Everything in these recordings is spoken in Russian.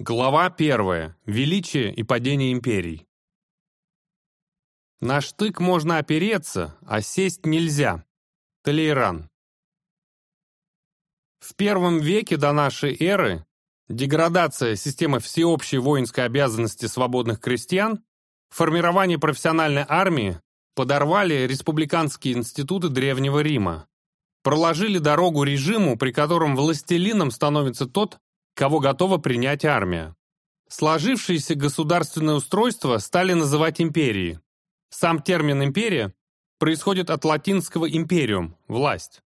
Глава 1. Величие и падение империй. На штык можно опереться, а сесть нельзя. Толейран. В первом веке до нашей эры деградация системы всеобщей воинской обязанности свободных крестьян, формирование профессиональной армии подорвали республиканские институты Древнего Рима, проложили дорогу режиму, при котором властелином становится тот, кого готова принять армия. Сложившееся государственное устройство стали называть империей. Сам термин «империя» происходит от латинского «imperium» – «власть».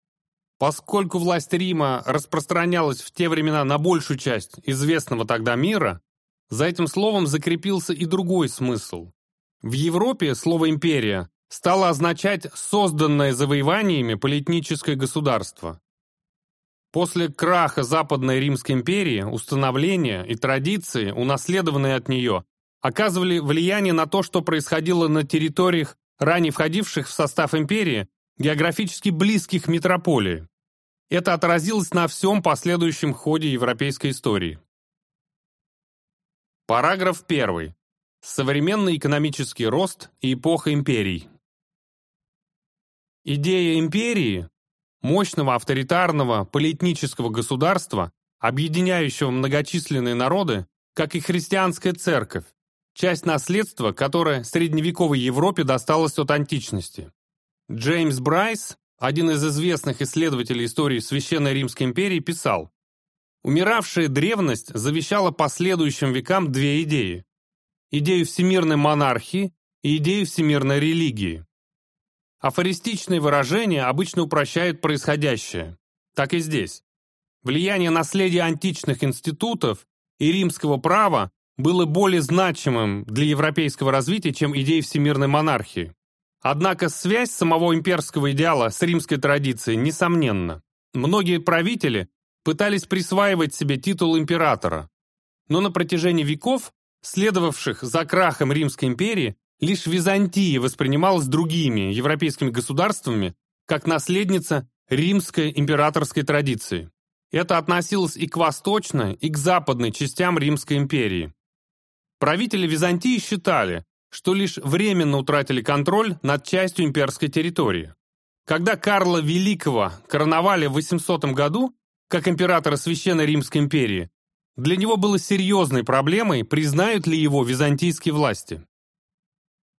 Поскольку власть Рима распространялась в те времена на большую часть известного тогда мира, за этим словом закрепился и другой смысл. В Европе слово «империя» стало означать созданное завоеваниями политическое государство. После краха Западной Римской империи установления и традиции, унаследованные от нее, оказывали влияние на то, что происходило на территориях, ранее входивших в состав империи, географически близких метрополии. Это отразилось на всем последующем ходе европейской истории. Параграф 1. Современный экономический рост и эпоха империй. Идея империи мощного авторитарного полиэтнического государства, объединяющего многочисленные народы, как и христианская церковь, часть наследства, которое средневековой Европе досталось от античности. Джеймс Брайс, один из известных исследователей истории Священной Римской империи, писал, «Умиравшая древность завещала последующим векам две идеи – идею всемирной монархии и идею всемирной религии. Афористичные выражения обычно упрощают происходящее. Так и здесь. Влияние наследия античных институтов и римского права было более значимым для европейского развития, чем идеи всемирной монархии. Однако связь самого имперского идеала с римской традицией несомненна. Многие правители пытались присваивать себе титул императора. Но на протяжении веков, следовавших за крахом Римской империи, Лишь Византия воспринималась другими европейскими государствами как наследница римской императорской традиции. Это относилось и к восточной, и к западной частям Римской империи. Правители Византии считали, что лишь временно утратили контроль над частью имперской территории. Когда Карла Великого короновали в 800 году, как императора Священной Римской империи, для него было серьезной проблемой, признают ли его византийские власти.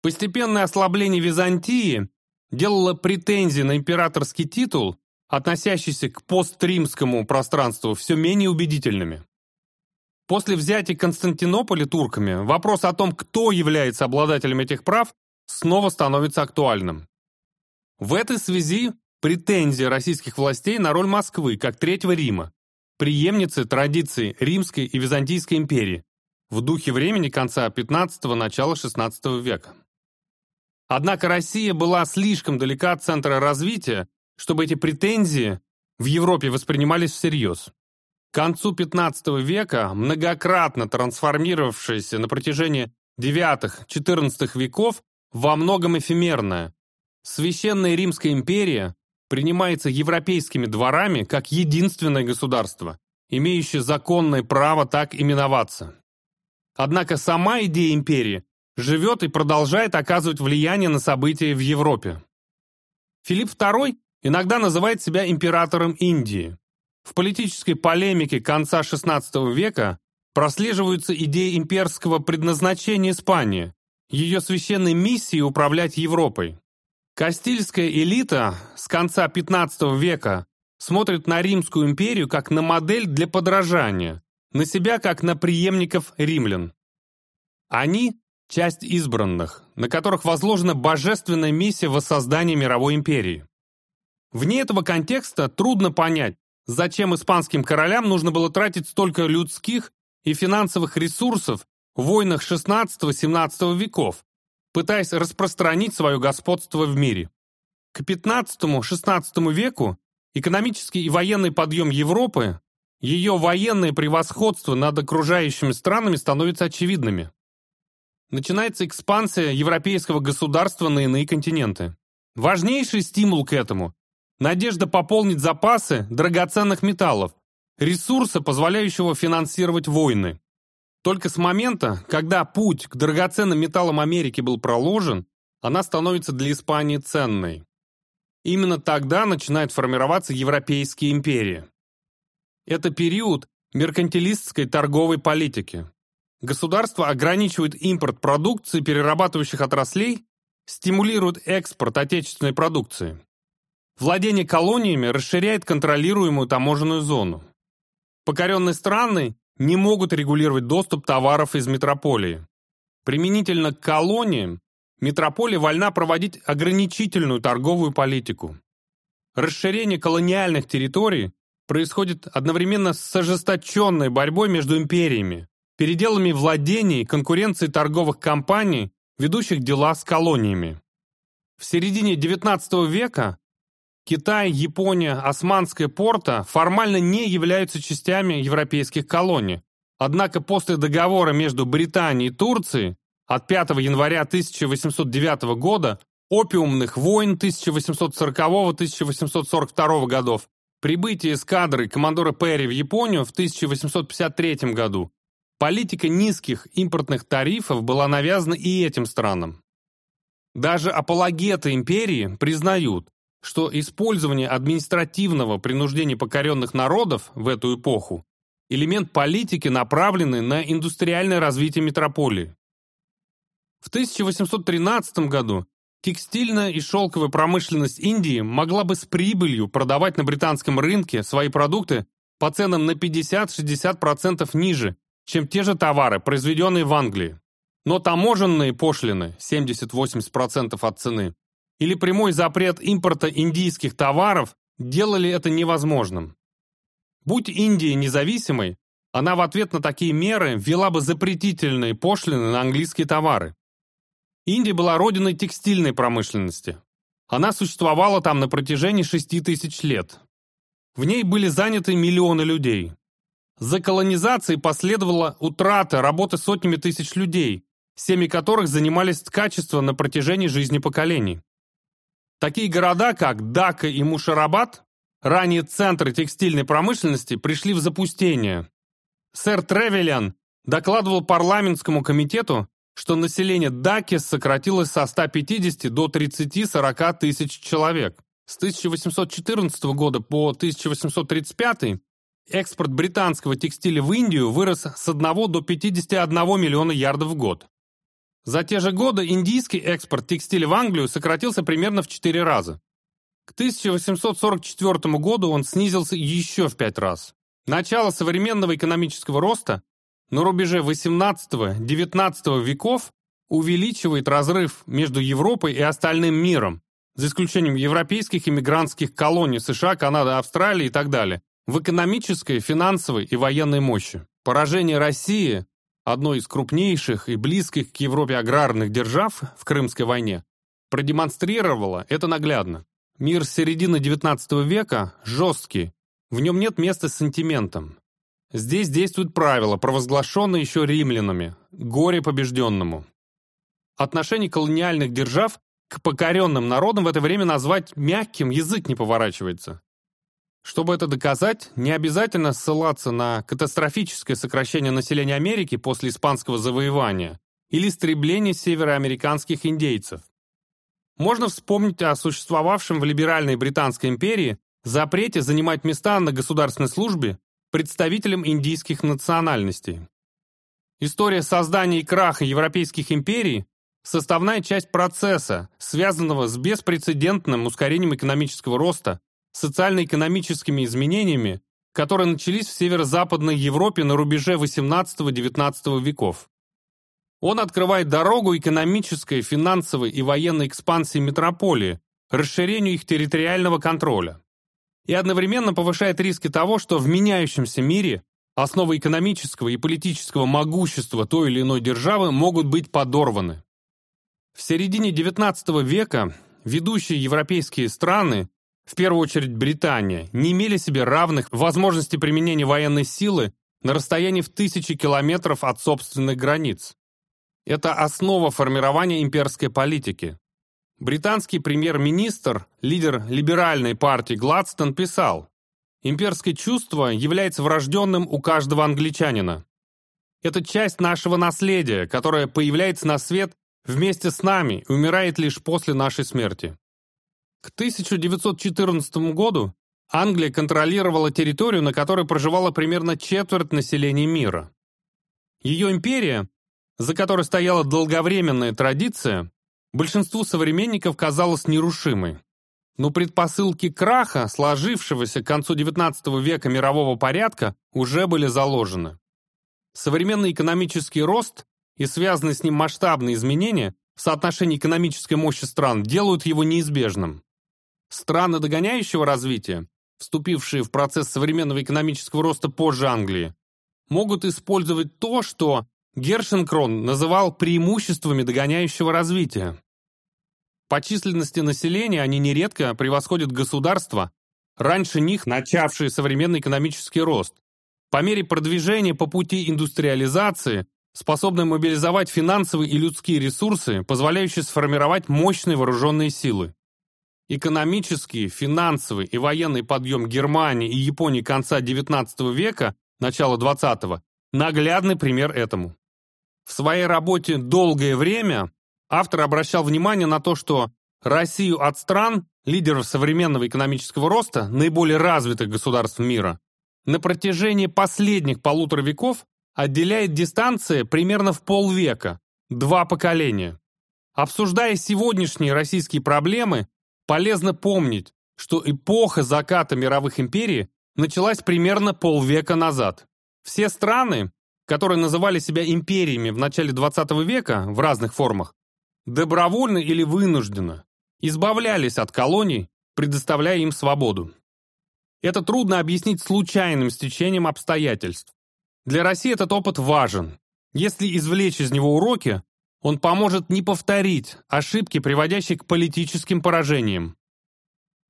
Постепенное ослабление Византии делало претензии на императорский титул, относящийся к постримскому пространству, все менее убедительными. После взятия Константинополя турками вопрос о том, кто является обладателем этих прав, снова становится актуальным. В этой связи претензия российских властей на роль Москвы как Третьего Рима, преемницы традиций Римской и Византийской империи, в духе времени конца XV – начала XVI века. Однако Россия была слишком далека от центра развития, чтобы эти претензии в Европе воспринимались всерьез. К концу XV века многократно трансформировавшаяся на протяжении IX-XIV веков во многом эфемерная, Священная Римская империя принимается европейскими дворами как единственное государство, имеющее законное право так именоваться. Однако сама идея империи живет и продолжает оказывать влияние на события в Европе. Филипп II иногда называет себя императором Индии. В политической полемике конца XVI века прослеживаются идеи имперского предназначения Испании, ее священной миссии управлять Европой. Кастильская элита с конца XV века смотрит на Римскую империю как на модель для подражания, на себя как на преемников римлян. Они часть избранных, на которых возложена божественная миссия воссоздания мировой империи. Вне этого контекста трудно понять, зачем испанским королям нужно было тратить столько людских и финансовых ресурсов в войнах XVI-XVII веков, пытаясь распространить свое господство в мире. К XV-XVI веку экономический и военный подъем Европы, ее военное превосходство над окружающими странами становятся очевидными начинается экспансия европейского государства на иные континенты. Важнейший стимул к этому – надежда пополнить запасы драгоценных металлов, ресурса, позволяющего финансировать войны. Только с момента, когда путь к драгоценным металлам Америки был проложен, она становится для Испании ценной. Именно тогда начинает формироваться Европейские империи. Это период меркантилистской торговой политики. Государство ограничивает импорт продукции перерабатывающих отраслей, стимулирует экспорт отечественной продукции. Владение колониями расширяет контролируемую таможенную зону. Покоренные страны не могут регулировать доступ товаров из метрополии. Применительно к колониям, метрополия вольна проводить ограничительную торговую политику. Расширение колониальных территорий происходит одновременно с ожесточенной борьбой между империями, переделами владений, конкуренцией торговых компаний, ведущих дела с колониями. В середине XIX века Китай, Япония, Османская порта формально не являются частями европейских колоний. Однако после договора между Британией и Турцией от 5 января 1809 года, опиумных войн 1840-1842 годов, прибытие эскадры командора Перри в Японию в 1853 году, политика низких импортных тарифов была навязана и этим странам. Даже апологеты империи признают, что использование административного принуждения покоренных народов в эту эпоху – элемент политики, направленный на индустриальное развитие метрополии. В 1813 году текстильная и шелковая промышленность Индии могла бы с прибылью продавать на британском рынке свои продукты по ценам на 50-60% ниже, чем те же товары, произведенные в Англии. Но таможенные пошлины, 70-80% от цены, или прямой запрет импорта индийских товаров делали это невозможным. Будь Индия независимой, она в ответ на такие меры ввела бы запретительные пошлины на английские товары. Индия была родиной текстильной промышленности. Она существовала там на протяжении шести тысяч лет. В ней были заняты миллионы людей. За колонизацией последовала утрата работы сотнями тысяч людей, семьи которых занимались ткачеством на протяжении жизни поколений. Такие города, как Дака и Мушарабад, ранее центры текстильной промышленности, пришли в запустение. Сэр Тревелиан докладывал парламентскому комитету, что население Даки сократилось со 150 до 30-40 тысяч человек. С 1814 года по 1835 экспорт британского текстиля в Индию вырос с 1 до 51 миллиона ярдов в год. За те же годы индийский экспорт текстиля в Англию сократился примерно в 4 раза. К 1844 году он снизился еще в 5 раз. Начало современного экономического роста на рубеже 18-19 веков увеличивает разрыв между Европой и остальным миром, за исключением европейских иммигрантских колоний США, Канады, Австралии и так далее, в экономической, финансовой и военной мощи. Поражение России одной из крупнейших и близких к Европе аграрных держав в Крымской войне, продемонстрировала это наглядно. Мир середины XIX века жесткий, в нем нет места сантиментам. Здесь действует правило, провозглашенное еще римлянами – горе побежденному. Отношение колониальных держав к покоренным народам в это время назвать мягким язык не поворачивается. Чтобы это доказать, не обязательно ссылаться на катастрофическое сокращение населения Америки после испанского завоевания или истребление североамериканских индейцев. Можно вспомнить о существовавшем в либеральной Британской империи запрете занимать места на государственной службе представителям индийских национальностей. История создания и краха европейских империй – составная часть процесса, связанного с беспрецедентным ускорением экономического роста, социально-экономическими изменениями, которые начались в северо-западной Европе на рубеже XVIII-XIX веков. Он открывает дорогу экономической, финансовой и военной экспансии метрополии, расширению их территориального контроля. И одновременно повышает риски того, что в меняющемся мире основы экономического и политического могущества той или иной державы могут быть подорваны. В середине XIX века ведущие европейские страны в первую очередь Британия, не имели себе равных возможностей применения военной силы на расстоянии в тысячи километров от собственных границ. Это основа формирования имперской политики. Британский премьер-министр, лидер либеральной партии Гладстон писал, «Имперское чувство является врожденным у каждого англичанина. Это часть нашего наследия, которое появляется на свет вместе с нами и умирает лишь после нашей смерти. К 1914 году Англия контролировала территорию, на которой проживало примерно четверть населения мира. Ее империя, за которой стояла долговременная традиция, большинству современников казалась нерушимой. Но предпосылки краха, сложившегося к концу XIX века мирового порядка, уже были заложены. Современный экономический рост и связанные с ним масштабные изменения в соотношении экономической мощи стран делают его неизбежным. Страны догоняющего развития, вступившие в процесс современного экономического роста позже Англии, могут использовать то, что Гершенкрон называл преимуществами догоняющего развития. По численности населения они нередко превосходят государства, раньше них начавшие современный экономический рост. По мере продвижения по пути индустриализации, способны мобилизовать финансовые и людские ресурсы, позволяющие сформировать мощные вооруженные силы. Экономический, финансовый и военный подъем Германии и Японии конца XIX века, начала XX, наглядный пример этому. В своей работе «Долгое время» автор обращал внимание на то, что Россию от стран, лидеров современного экономического роста, наиболее развитых государств мира, на протяжении последних полутора веков отделяет дистанция примерно в полвека, два поколения. Обсуждая сегодняшние российские проблемы, полезно помнить, что эпоха заката мировых империй началась примерно полвека назад. Все страны, которые называли себя империями в начале 20 века в разных формах, добровольно или вынужденно избавлялись от колоний, предоставляя им свободу. Это трудно объяснить случайным стечением обстоятельств. Для России этот опыт важен. Если извлечь из него уроки, он поможет не повторить ошибки, приводящие к политическим поражениям.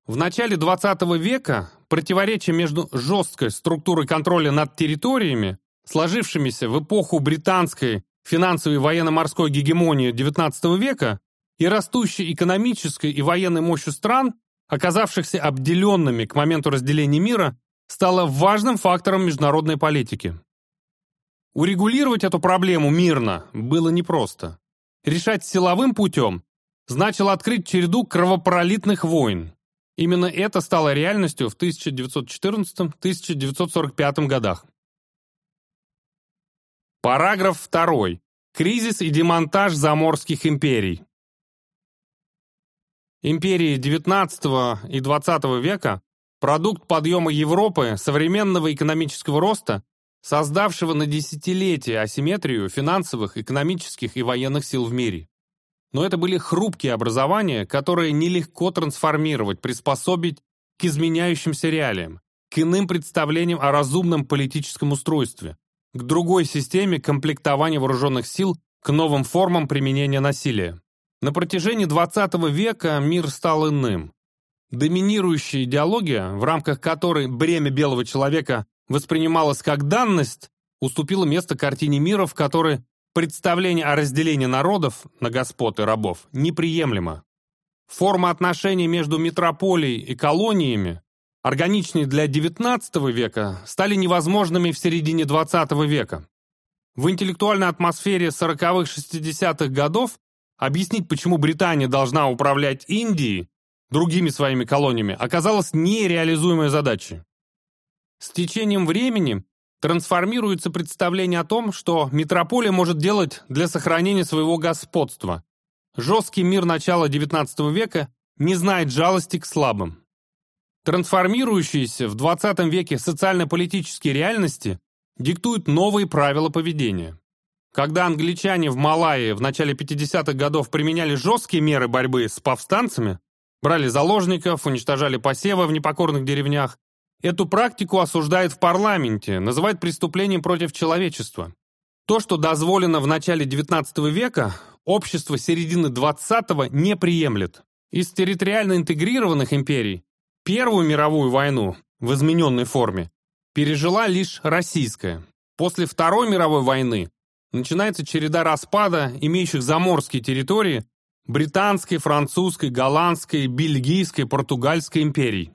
В начале 20 века противоречие между жесткой структурой контроля над территориями сложившимися в эпоху британской финансовой и военно-морской гегемонии XIX века и растущей экономической и военной мощью стран, оказавшихся обделенными к моменту разделения мира, стало важным фактором международной политики. Урегулировать эту проблему мирно было непросто. Решать силовым путем значило открыть череду кровопролитных войн. Именно это стало реальностью в 1914-1945 годах. Параграф 2. Кризис и демонтаж заморских империй. Империи XIX и XX века – продукт подъема Европы, современного экономического роста, создавшего на десятилетия асимметрию финансовых, экономических и военных сил в мире. Но это были хрупкие образования, которые нелегко трансформировать, приспособить к изменяющимся реалиям, к иным представлениям о разумном политическом устройстве, к другой системе комплектования вооруженных сил, к новым формам применения насилия. На протяжении XX века мир стал иным. Доминирующая идеология, в рамках которой бремя белого человека воспринималось как данность, уступила место картине мира, в которой представление о разделении народов на господ и рабов неприемлемо. Форма отношений между метрополией и колониями органичные для XIX века, стали невозможными в середине XX века. В интеллектуальной атмосфере 40-х-60-х годов объяснить, почему Британия должна управлять Индией, другими своими колониями, оказалось нереализуемой задачей. С течением времени трансформируется представление о том, что метрополия может делать для сохранения своего господства. Жесткий мир начала XIX века не знает жалости к слабым. Трансформирующиеся в 20 веке социально-политические реальности диктуют новые правила поведения. Когда англичане в Малайи в начале 50-х годов применяли жесткие меры борьбы с повстанцами, брали заложников, уничтожали посевы в непокорных деревнях, эту практику осуждают в парламенте, называют преступлением против человечества. То, что дозволено в начале XIX века, общество середины XX не приемлет. Из территориально интегрированных империй Первую мировую войну в измененной форме пережила лишь российская. После Второй мировой войны начинается череда распада имеющих заморские территории британской, французской, голландской, бельгийской, португальской империй.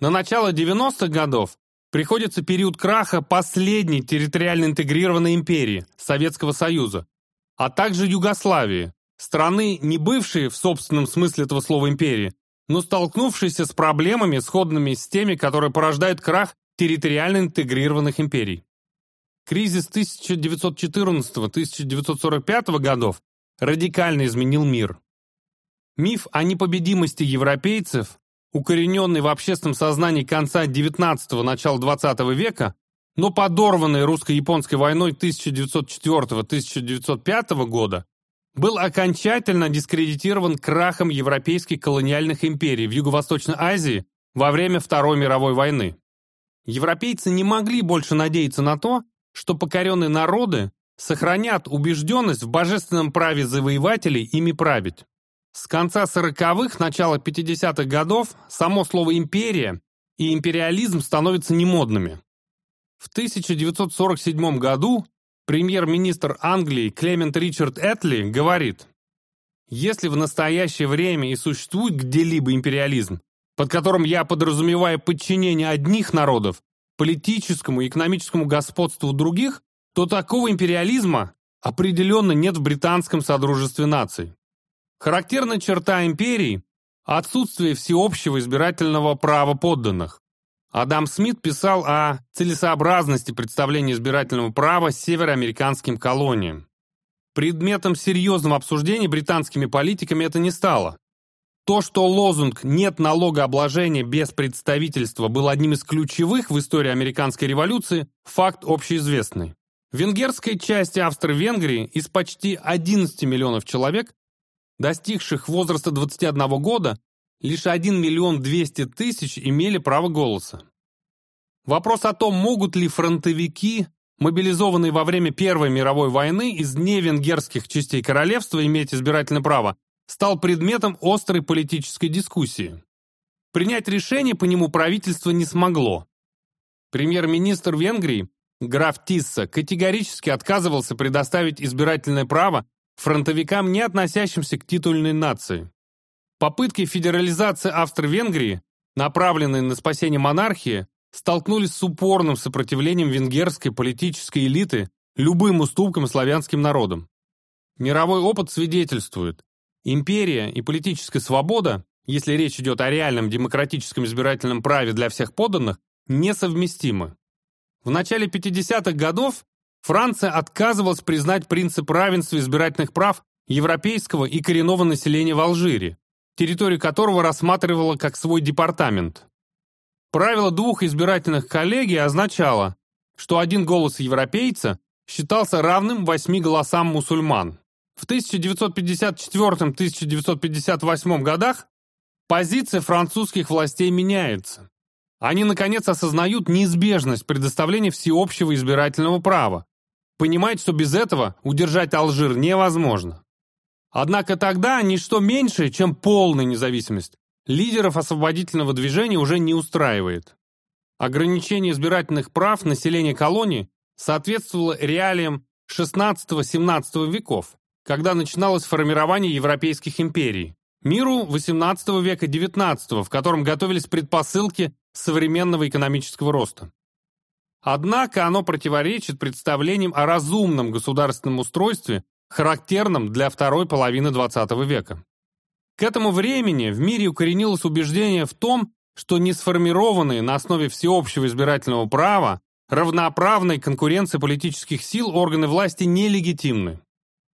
На начало 90-х годов приходится период краха последней территориально интегрированной империи – Советского Союза, а также Югославии, страны, не бывшие в собственном смысле этого слова империи, но столкнувшиеся с проблемами, сходными с теми, которые порождают крах территориально интегрированных империй. Кризис 1914-1945 годов радикально изменил мир. Миф о непобедимости европейцев, укорененный в общественном сознании конца XIX – начала XX века, но подорванный русско-японской войной 1904-1905 года, был окончательно дискредитирован крахом европейских колониальных империй в Юго-Восточной Азии во время Второй мировой войны. Европейцы не могли больше надеяться на то, что покоренные народы сохранят убежденность в божественном праве завоевателей ими править. С конца 40-х, начала 50-х годов само слово «империя» и империализм становятся немодными. В 1947 году премьер-министр Англии Клемент Ричард Этли говорит, «Если в настоящее время и существует где-либо империализм, под которым я подразумеваю подчинение одних народов политическому и экономическому господству других, то такого империализма определенно нет в британском Содружестве наций. Характерная черта империи – отсутствие всеобщего избирательного права подданных. Адам Смит писал о целесообразности представления избирательного права североамериканским колониям. Предметом серьезного обсуждения британскими политиками это не стало. То, что лозунг «нет налогообложения без представительства» был одним из ключевых в истории американской революции, факт общеизвестный. В венгерской части Австро-Венгрии из почти 11 миллионов человек, достигших возраста 21 года, лишь 1 миллион 200 тысяч имели право голоса. Вопрос о том, могут ли фронтовики, мобилизованные во время Первой мировой войны из невенгерских частей королевства, иметь избирательное право, стал предметом острой политической дискуссии. Принять решение по нему правительство не смогло. Премьер-министр Венгрии граф Тисса категорически отказывался предоставить избирательное право фронтовикам, не относящимся к титульной нации. Попытки федерализации Австро-Венгрии, направленные на спасение монархии, столкнулись с упорным сопротивлением венгерской политической элиты любым уступкам славянским народам. Мировой опыт свидетельствует, империя и политическая свобода, если речь идет о реальном демократическом избирательном праве для всех подданных, несовместимы. В начале 50-х годов Франция отказывалась признать принцип равенства избирательных прав европейского и коренного населения в Алжире, территорию которого рассматривала как свой департамент. Правило двух избирательных коллегий означало, что один голос европейца считался равным восьми голосам мусульман. В 1954-1958 годах позиция французских властей меняется. Они, наконец, осознают неизбежность предоставления всеобщего избирательного права, понимают, что без этого удержать Алжир невозможно. Однако тогда ничто меньшее, чем полная независимость, лидеров освободительного движения уже не устраивает. Ограничение избирательных прав населения колонии соответствовало реалиям XVI-XVII веков, когда начиналось формирование европейских империй, миру XVIII века XIX, в котором готовились предпосылки современного экономического роста. Однако оно противоречит представлениям о разумном государственном устройстве, характерном для второй половины XX века. К этому времени в мире укоренилось убеждение в том, что несформированные на основе всеобщего избирательного права равноправной конкуренции политических сил органы власти нелегитимны.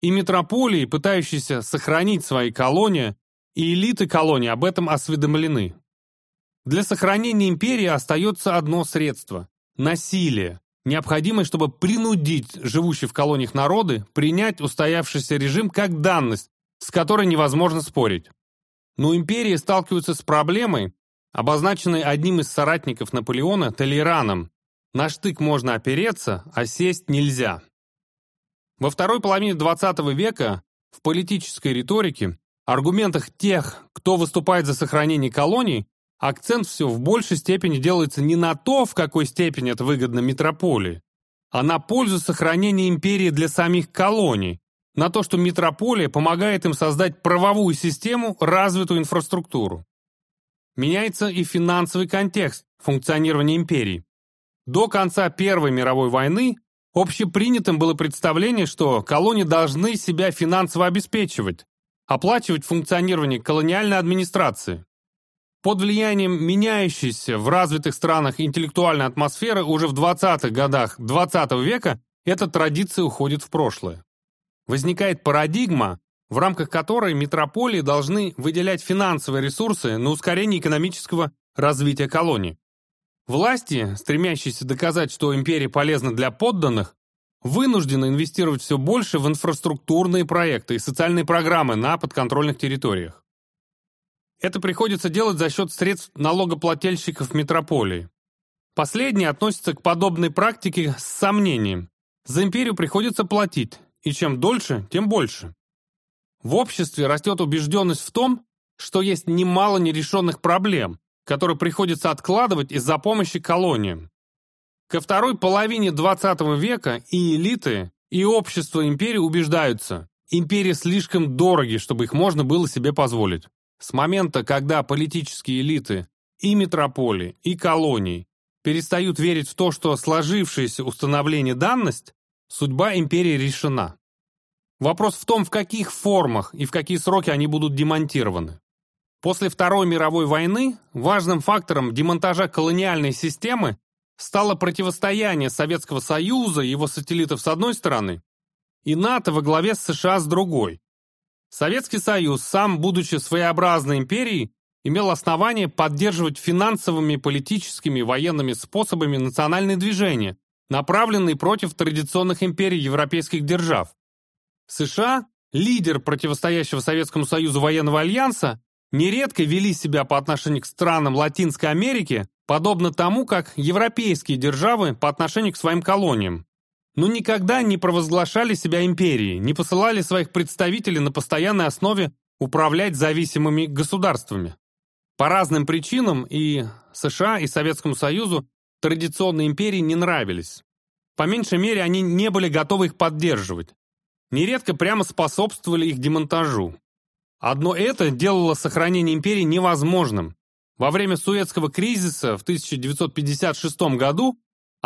И метрополии, пытающиеся сохранить свои колонии, и элиты колонии об этом осведомлены. Для сохранения империи остается одно средство – насилие, необходимое, чтобы принудить живущие в колониях народы принять устоявшийся режим как данность, с которой невозможно спорить. Но империи сталкиваются с проблемой, обозначенной одним из соратников Наполеона Толераном. На штык можно опереться, а сесть нельзя. Во второй половине XX века в политической риторике, аргументах тех, кто выступает за сохранение колоний, акцент все в большей степени делается не на то, в какой степени это выгодно метрополии, а на пользу сохранения империи для самих колоний, на то, что метрополия помогает им создать правовую систему, развитую инфраструктуру. Меняется и финансовый контекст функционирования империи. До конца Первой мировой войны общепринятым было представление, что колонии должны себя финансово обеспечивать, оплачивать функционирование колониальной администрации. Под влиянием меняющейся в развитых странах интеллектуальной атмосферы уже в 20-х годах XX -го века эта традиция уходит в прошлое. Возникает парадигма, в рамках которой метрополии должны выделять финансовые ресурсы на ускорение экономического развития колоний. Власти, стремящиеся доказать, что империя полезна для подданных, вынуждены инвестировать все больше в инфраструктурные проекты и социальные программы на подконтрольных территориях. Это приходится делать за счет средств налогоплательщиков метрополии. Последние относятся к подобной практике с сомнением. За империю приходится платить, и чем дольше, тем больше. В обществе растет убежденность в том, что есть немало нерешенных проблем, которые приходится откладывать из-за помощи колониям. Ко второй половине XX века и элиты, и общество империи убеждаются, империи слишком дороги, чтобы их можно было себе позволить. С момента, когда политические элиты и метрополии, и колонии перестают верить в то, что сложившееся установление данность, судьба империи решена. Вопрос в том, в каких формах и в какие сроки они будут демонтированы. После Второй мировой войны важным фактором демонтажа колониальной системы стало противостояние Советского Союза и его сателлитов с одной стороны и НАТО во главе с США с другой. Советский Союз, сам будучи своеобразной империей, имел основание поддерживать финансовыми, политическими и военными способами национальные движения, направленные против традиционных империй европейских держав. США, лидер противостоящего Советскому Союзу военного альянса, нередко вели себя по отношению к странам Латинской Америки, подобно тому, как европейские державы по отношению к своим колониям. Но никогда не провозглашали себя империей, не посылали своих представителей на постоянной основе управлять зависимыми государствами. По разным причинам и США, и Советскому Союзу традиционные империи не нравились. По меньшей мере, они не были готовы их поддерживать. Нередко прямо способствовали их демонтажу. Одно это делало сохранение империи невозможным. Во время Суэцкого кризиса в 1956 году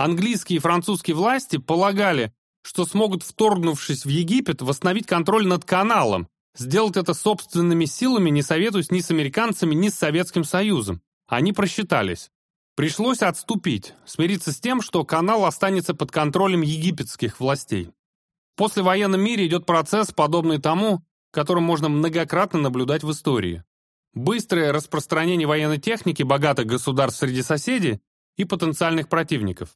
английские и французские власти полагали, что смогут, вторгнувшись в Египет, восстановить контроль над каналом, сделать это собственными силами, не советуясь ни с американцами, ни с Советским Союзом. Они просчитались. Пришлось отступить, смириться с тем, что канал останется под контролем египетских властей. В послевоенном мире идет процесс, подобный тому, который можно многократно наблюдать в истории. Быстрое распространение военной техники богатых государств среди соседей и потенциальных противников.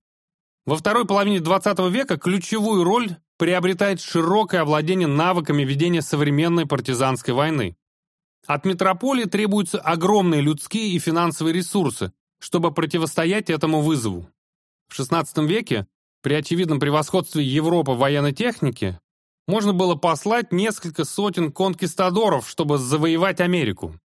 Во второй половине XX века ключевую роль приобретает широкое овладение навыками ведения современной партизанской войны. От метрополии требуются огромные людские и финансовые ресурсы, чтобы противостоять этому вызову. В XVI веке, при очевидном превосходстве Европы в военной технике, можно было послать несколько сотен конкистадоров, чтобы завоевать Америку.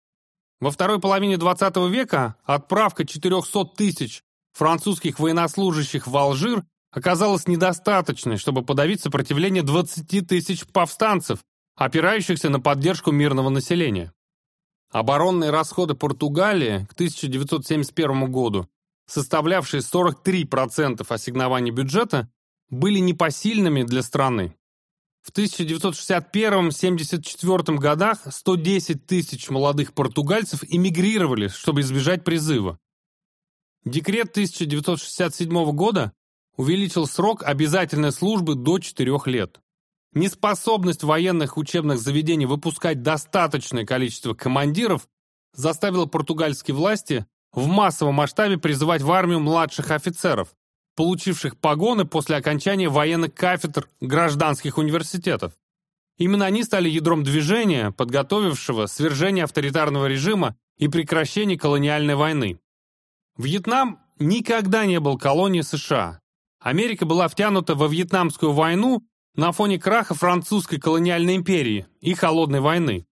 Во второй половине XX века отправка 400 тысяч французских военнослужащих в Алжир оказалась недостаточной, чтобы подавить сопротивление 20 тысяч повстанцев, опирающихся на поддержку мирного населения. Оборонные расходы Португалии к 1971 году, составлявшие 43% ассигнований бюджета, были непосильными для страны. В 1961-74 годах 110 тысяч молодых португальцев эмигрировали, чтобы избежать призыва. Декрет 1967 года увеличил срок обязательной службы до 4 лет. Неспособность военных учебных заведений выпускать достаточное количество командиров заставила португальские власти в массовом масштабе призывать в армию младших офицеров, получивших погоны после окончания военных кафедр гражданских университетов. Именно они стали ядром движения, подготовившего свержение авторитарного режима и прекращение колониальной войны. Вьетнам никогда не был колонией США. Америка была втянута во Вьетнамскую войну на фоне краха французской колониальной империи и холодной войны.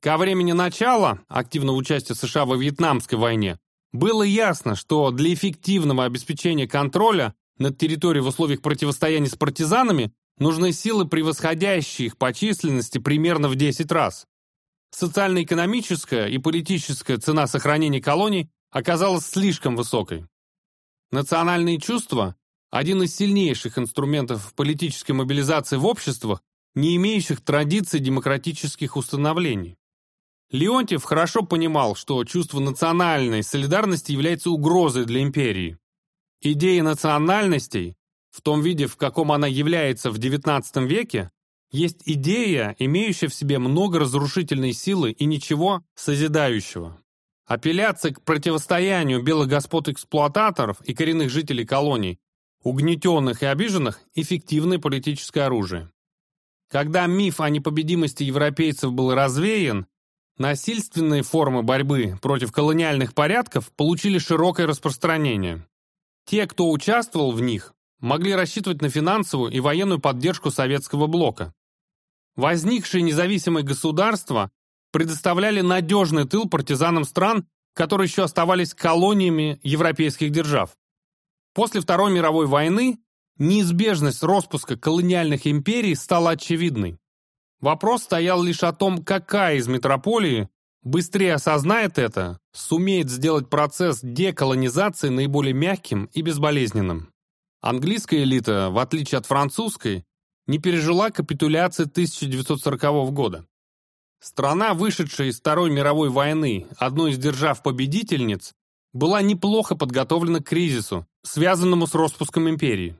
Ко времени начала активного участия США во Вьетнамской войне было ясно, что для эффективного обеспечения контроля над территорией в условиях противостояния с партизанами нужны силы, превосходящие их по численности примерно в 10 раз. Социально-экономическая и политическая цена сохранения колоний оказалась слишком высокой. Национальные чувства – один из сильнейших инструментов политической мобилизации в обществах, не имеющих традиций демократических установлений. Леонтьев хорошо понимал, что чувство национальной солидарности является угрозой для империи. Идея национальностей, в том виде, в каком она является в XIX веке, есть идея, имеющая в себе много разрушительной силы и ничего созидающего. Апелляция к противостоянию белых господ-эксплуататоров и коренных жителей колоний, угнетенных и обиженных – эффективное политическое оружие. Когда миф о непобедимости европейцев был развеян, насильственные формы борьбы против колониальных порядков получили широкое распространение. Те, кто участвовал в них, могли рассчитывать на финансовую и военную поддержку советского блока. Возникшие независимые государства предоставляли надежный тыл партизанам стран, которые еще оставались колониями европейских держав. После Второй мировой войны неизбежность распуска колониальных империй стала очевидной. Вопрос стоял лишь о том, какая из метрополии быстрее осознает это, сумеет сделать процесс деколонизации наиболее мягким и безболезненным. Английская элита, в отличие от французской, не пережила капитуляции 1940 года. Страна, вышедшая из Второй мировой войны, одной из держав-победительниц, была неплохо подготовлена к кризису, связанному с распуском империи.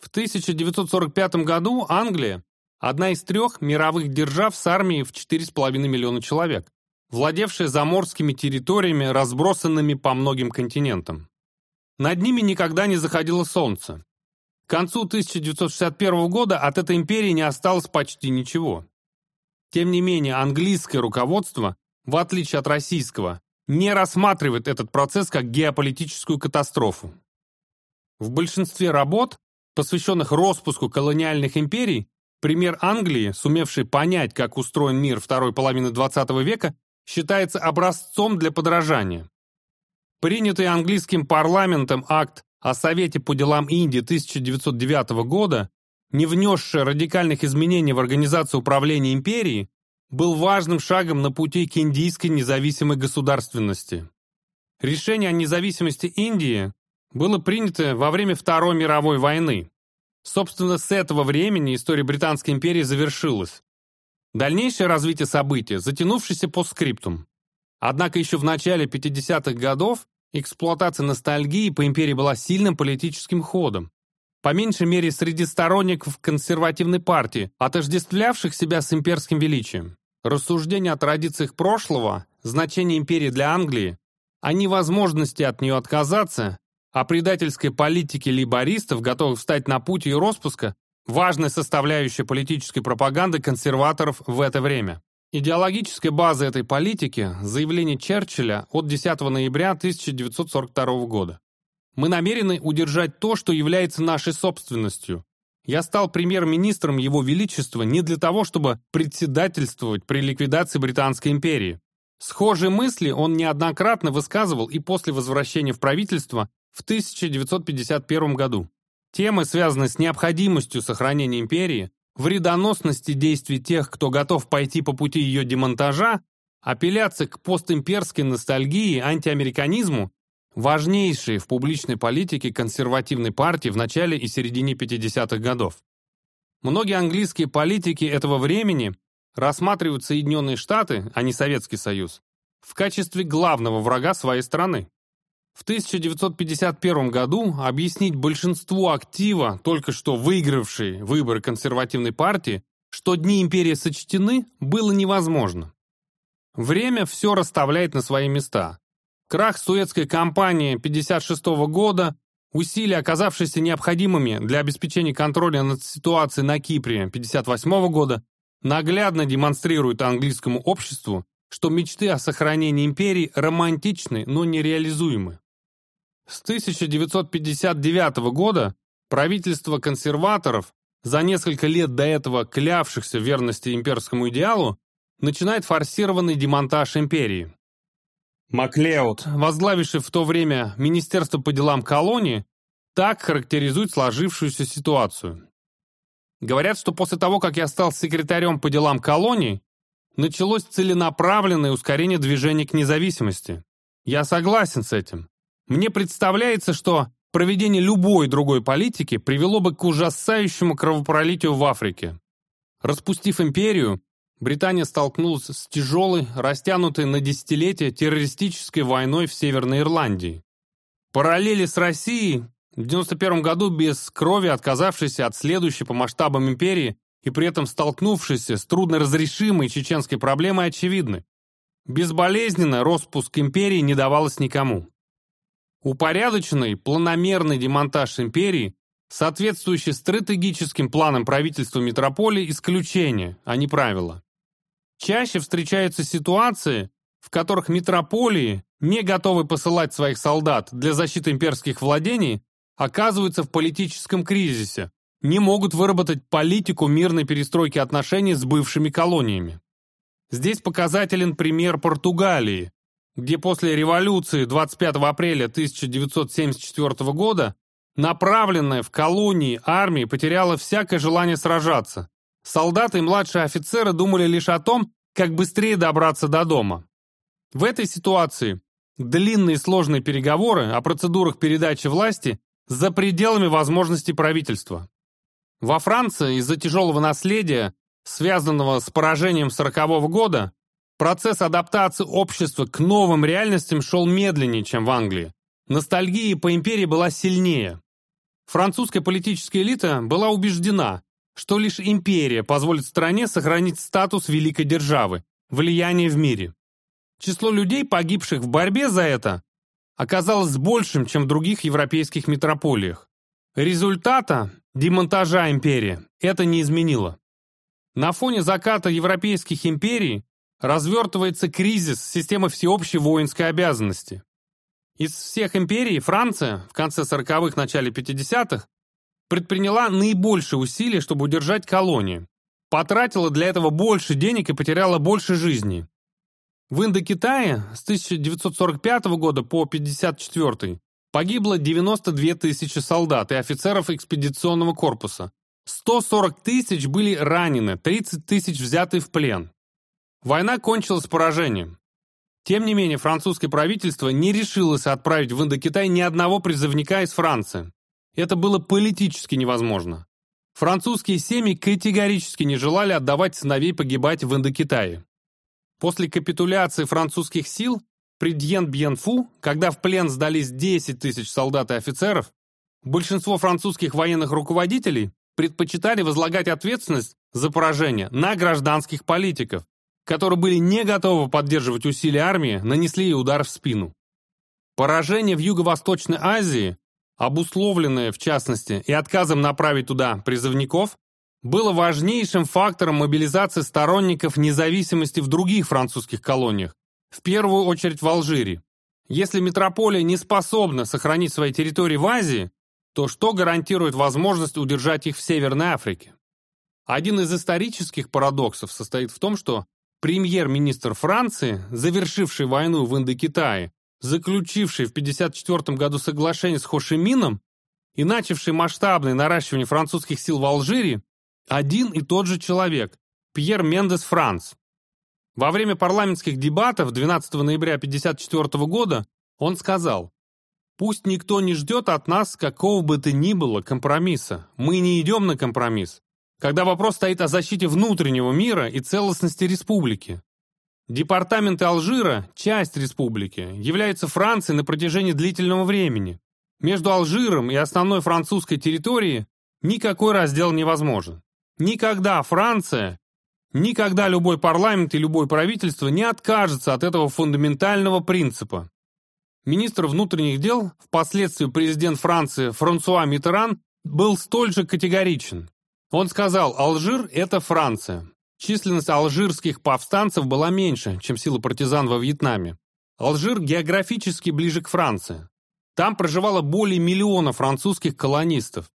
В 1945 году Англия – одна из трех мировых держав с армией в 4,5 миллиона человек, владевшая заморскими территориями, разбросанными по многим континентам. Над ними никогда не заходило солнце. К концу 1961 года от этой империи не осталось почти ничего. Тем не менее, английское руководство, в отличие от российского, не рассматривает этот процесс как геополитическую катастрофу. В большинстве работ, посвященных распуску колониальных империй, пример Англии, сумевший понять, как устроен мир второй половины XX века, считается образцом для подражания. Принятый английским парламентом акт о Совете по делам Индии 1909 года не внесшая радикальных изменений в организацию управления империей, был важным шагом на пути к индийской независимой государственности. Решение о независимости Индии было принято во время Второй мировой войны. Собственно, с этого времени история Британской империи завершилась. Дальнейшее развитие событий, затянувшееся по скриптум. Однако еще в начале 50-х годов эксплуатация ностальгии по империи была сильным политическим ходом, по меньшей мере среди сторонников консервативной партии, отождествлявших себя с имперским величием. Рассуждения о традициях прошлого, значении империи для Англии, о невозможности от нее отказаться, о предательской политике лейбористов, готовых встать на путь ее распуска, важная составляющая политической пропаганды консерваторов в это время. Идеологическая база этой политики – заявление Черчилля от 10 ноября 1942 года. Мы намерены удержать то, что является нашей собственностью. Я стал премьер-министром Его Величества не для того, чтобы председательствовать при ликвидации Британской империи. Схожие мысли он неоднократно высказывал и после возвращения в правительство в 1951 году. Темы, связанные с необходимостью сохранения империи, вредоносности действий тех, кто готов пойти по пути ее демонтажа, апелляция к постимперской ностальгии, антиамериканизму важнейшие в публичной политике консервативной партии в начале и середине 50-х годов. Многие английские политики этого времени рассматривают Соединенные Штаты, а не Советский Союз, в качестве главного врага своей страны. В 1951 году объяснить большинству актива, только что выигравшей выборы консервативной партии, что дни империи сочтены, было невозможно. Время все расставляет на свои места. Крах Суэцкой кампании 1956 года, усилия, оказавшиеся необходимыми для обеспечения контроля над ситуацией на Кипре 1958 года, наглядно демонстрируют английскому обществу, что мечты о сохранении империи романтичны, но нереализуемы. С 1959 года правительство консерваторов, за несколько лет до этого клявшихся верности имперскому идеалу, начинает форсированный демонтаж империи. Маклеод, возглавивший в то время Министерство по делам колонии, так характеризует сложившуюся ситуацию. Говорят, что после того, как я стал секретарем по делам колонии, началось целенаправленное ускорение движения к независимости. Я согласен с этим. Мне представляется, что проведение любой другой политики привело бы к ужасающему кровопролитию в Африке. Распустив империю, Британия столкнулась с тяжелой, растянутой на десятилетия террористической войной в Северной Ирландии. Параллели с Россией в 1991 году без крови отказавшейся от следующей по масштабам империи и при этом столкнувшейся с трудноразрешимой чеченской проблемой очевидны. Безболезненно распуск империи не давалось никому. Упорядоченный, планомерный демонтаж империи, соответствующий стратегическим планам правительства метрополии, исключение, а не правило. Чаще встречаются ситуации, в которых метрополии, не готовы посылать своих солдат для защиты имперских владений, оказываются в политическом кризисе, не могут выработать политику мирной перестройки отношений с бывшими колониями. Здесь показателен пример Португалии, где после революции 25 апреля 1974 года направленная в колонии армия потеряла всякое желание сражаться. Солдаты и младшие офицеры думали лишь о том, как быстрее добраться до дома. В этой ситуации длинные сложные переговоры о процедурах передачи власти за пределами возможностей правительства. Во Франции из-за тяжелого наследия, связанного с поражением 40 -го года, Процесс адаптации общества к новым реальностям шел медленнее, чем в Англии. Ностальгия по империи была сильнее. Французская политическая элита была убеждена, что лишь империя позволит стране сохранить статус великой державы, влияние в мире. Число людей, погибших в борьбе за это, оказалось большим, чем в других европейских метрополиях. Результата демонтажа империи это не изменило. На фоне заката европейских империй развертывается кризис системы всеобщей воинской обязанности. Из всех империй Франция в конце 40-х, начале 50-х предприняла наибольшие усилия, чтобы удержать колонии. Потратила для этого больше денег и потеряла больше жизней. В Индокитае с 1945 года по 1954 погибло 92 тысячи солдат и офицеров экспедиционного корпуса. 140 тысяч были ранены, 30 тысяч взяты в плен. Война кончилась поражением. Тем не менее, французское правительство не решилось отправить в Индокитай ни одного призывника из Франции. Это было политически невозможно. Французские семьи категорически не желали отдавать сыновей погибать в Индокитае. После капитуляции французских сил при Дьен-Бьен-Фу, когда в плен сдались 10 тысяч солдат и офицеров, большинство французских военных руководителей предпочитали возлагать ответственность за поражение на гражданских политиков, которые были не готовы поддерживать усилия армии, нанесли ей удар в спину. Поражение в Юго-Восточной Азии, обусловленное, в частности, и отказом направить туда призывников, было важнейшим фактором мобилизации сторонников независимости в других французских колониях, в первую очередь в Алжире. Если метрополия не способна сохранить свои территории в Азии, то что гарантирует возможность удержать их в Северной Африке? Один из исторических парадоксов состоит в том, что Премьер-министр Франции, завершивший войну в Индокитае, заключивший в 1954 году соглашение с Хошимином и начавший масштабное наращивание французских сил в Алжире, один и тот же человек – Пьер Мендес Франц. Во время парламентских дебатов 12 ноября 1954 года он сказал, «Пусть никто не ждет от нас какого бы то ни было компромисса. Мы не идем на компромисс когда вопрос стоит о защите внутреннего мира и целостности республики. Департаменты Алжира, часть республики, являются Францией на протяжении длительного времени. Между Алжиром и основной французской территорией никакой раздел невозможен. Никогда Франция, никогда любой парламент и любое правительство не откажется от этого фундаментального принципа. Министр внутренних дел, впоследствии президент Франции Франсуа Миттеран, был столь же категоричен. Он сказал, Алжир – это Франция. Численность алжирских повстанцев была меньше, чем силы партизан во Вьетнаме. Алжир географически ближе к Франции. Там проживало более миллиона французских колонистов.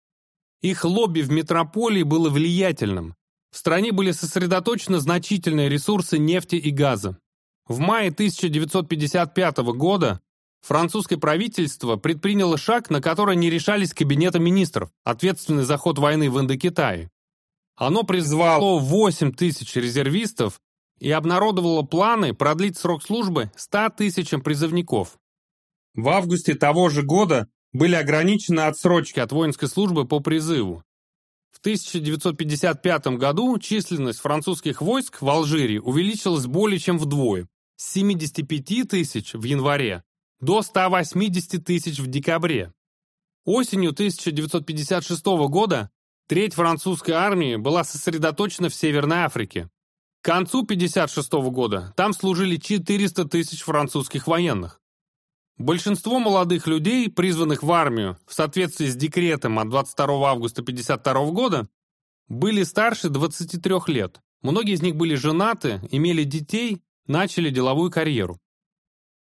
Их лобби в метрополии было влиятельным. В стране были сосредоточены значительные ресурсы нефти и газа. В мае 1955 года французское правительство предприняло шаг, на который не решались кабинета министров, ответственный за ход войны в Индокитае. Оно призвало 8 тысяч резервистов и обнародовало планы продлить срок службы 100 тысячам призывников. В августе того же года были ограничены отсрочки от воинской службы по призыву. В 1955 году численность французских войск в Алжире увеличилась более чем вдвое, с 75 тысяч в январе до 180 тысяч в декабре. Осенью 1956 года треть французской армии была сосредоточена в Северной Африке. К концу 1956 года там служили 400 тысяч французских военных. Большинство молодых людей, призванных в армию в соответствии с декретом от 22 августа 1952 года, были старше 23 лет. Многие из них были женаты, имели детей, начали деловую карьеру.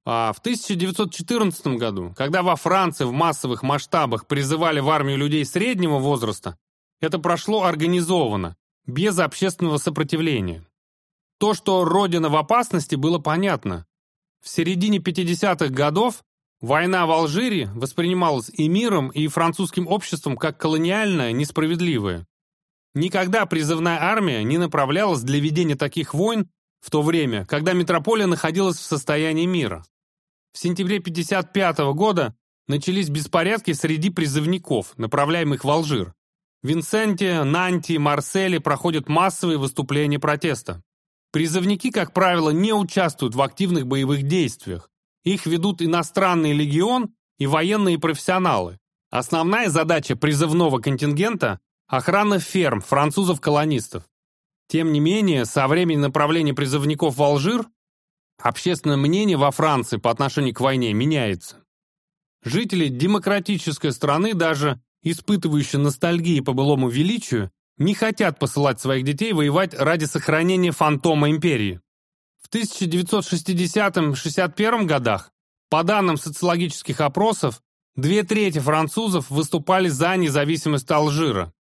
А в 1914 году, когда во Франции в массовых масштабах призывали в армию людей среднего возраста, это прошло организованно, без общественного сопротивления. То, что Родина в опасности, было понятно. В середине 50-х годов война в Алжире воспринималась и миром, и французским обществом как колониальная, несправедливая. Никогда призывная армия не направлялась для ведения таких войн в то время, когда метрополия находилась в состоянии мира. В сентябре 1955 года начались беспорядки среди призывников, направляемых в Алжир. Винсенте, Нанти, Марселе проходят массовые выступления протеста. Призывники, как правило, не участвуют в активных боевых действиях. Их ведут иностранный легион и военные профессионалы. Основная задача призывного контингента – охрана ферм французов-колонистов. Тем не менее, со времени направления призывников в Алжир общественное мнение во Франции по отношению к войне меняется. Жители демократической страны, даже испытывающие ностальгию по былому величию, не хотят посылать своих детей воевать ради сохранения фантома империи. В 1960-61 годах, по данным социологических опросов, две трети французов выступали за независимость Алжира.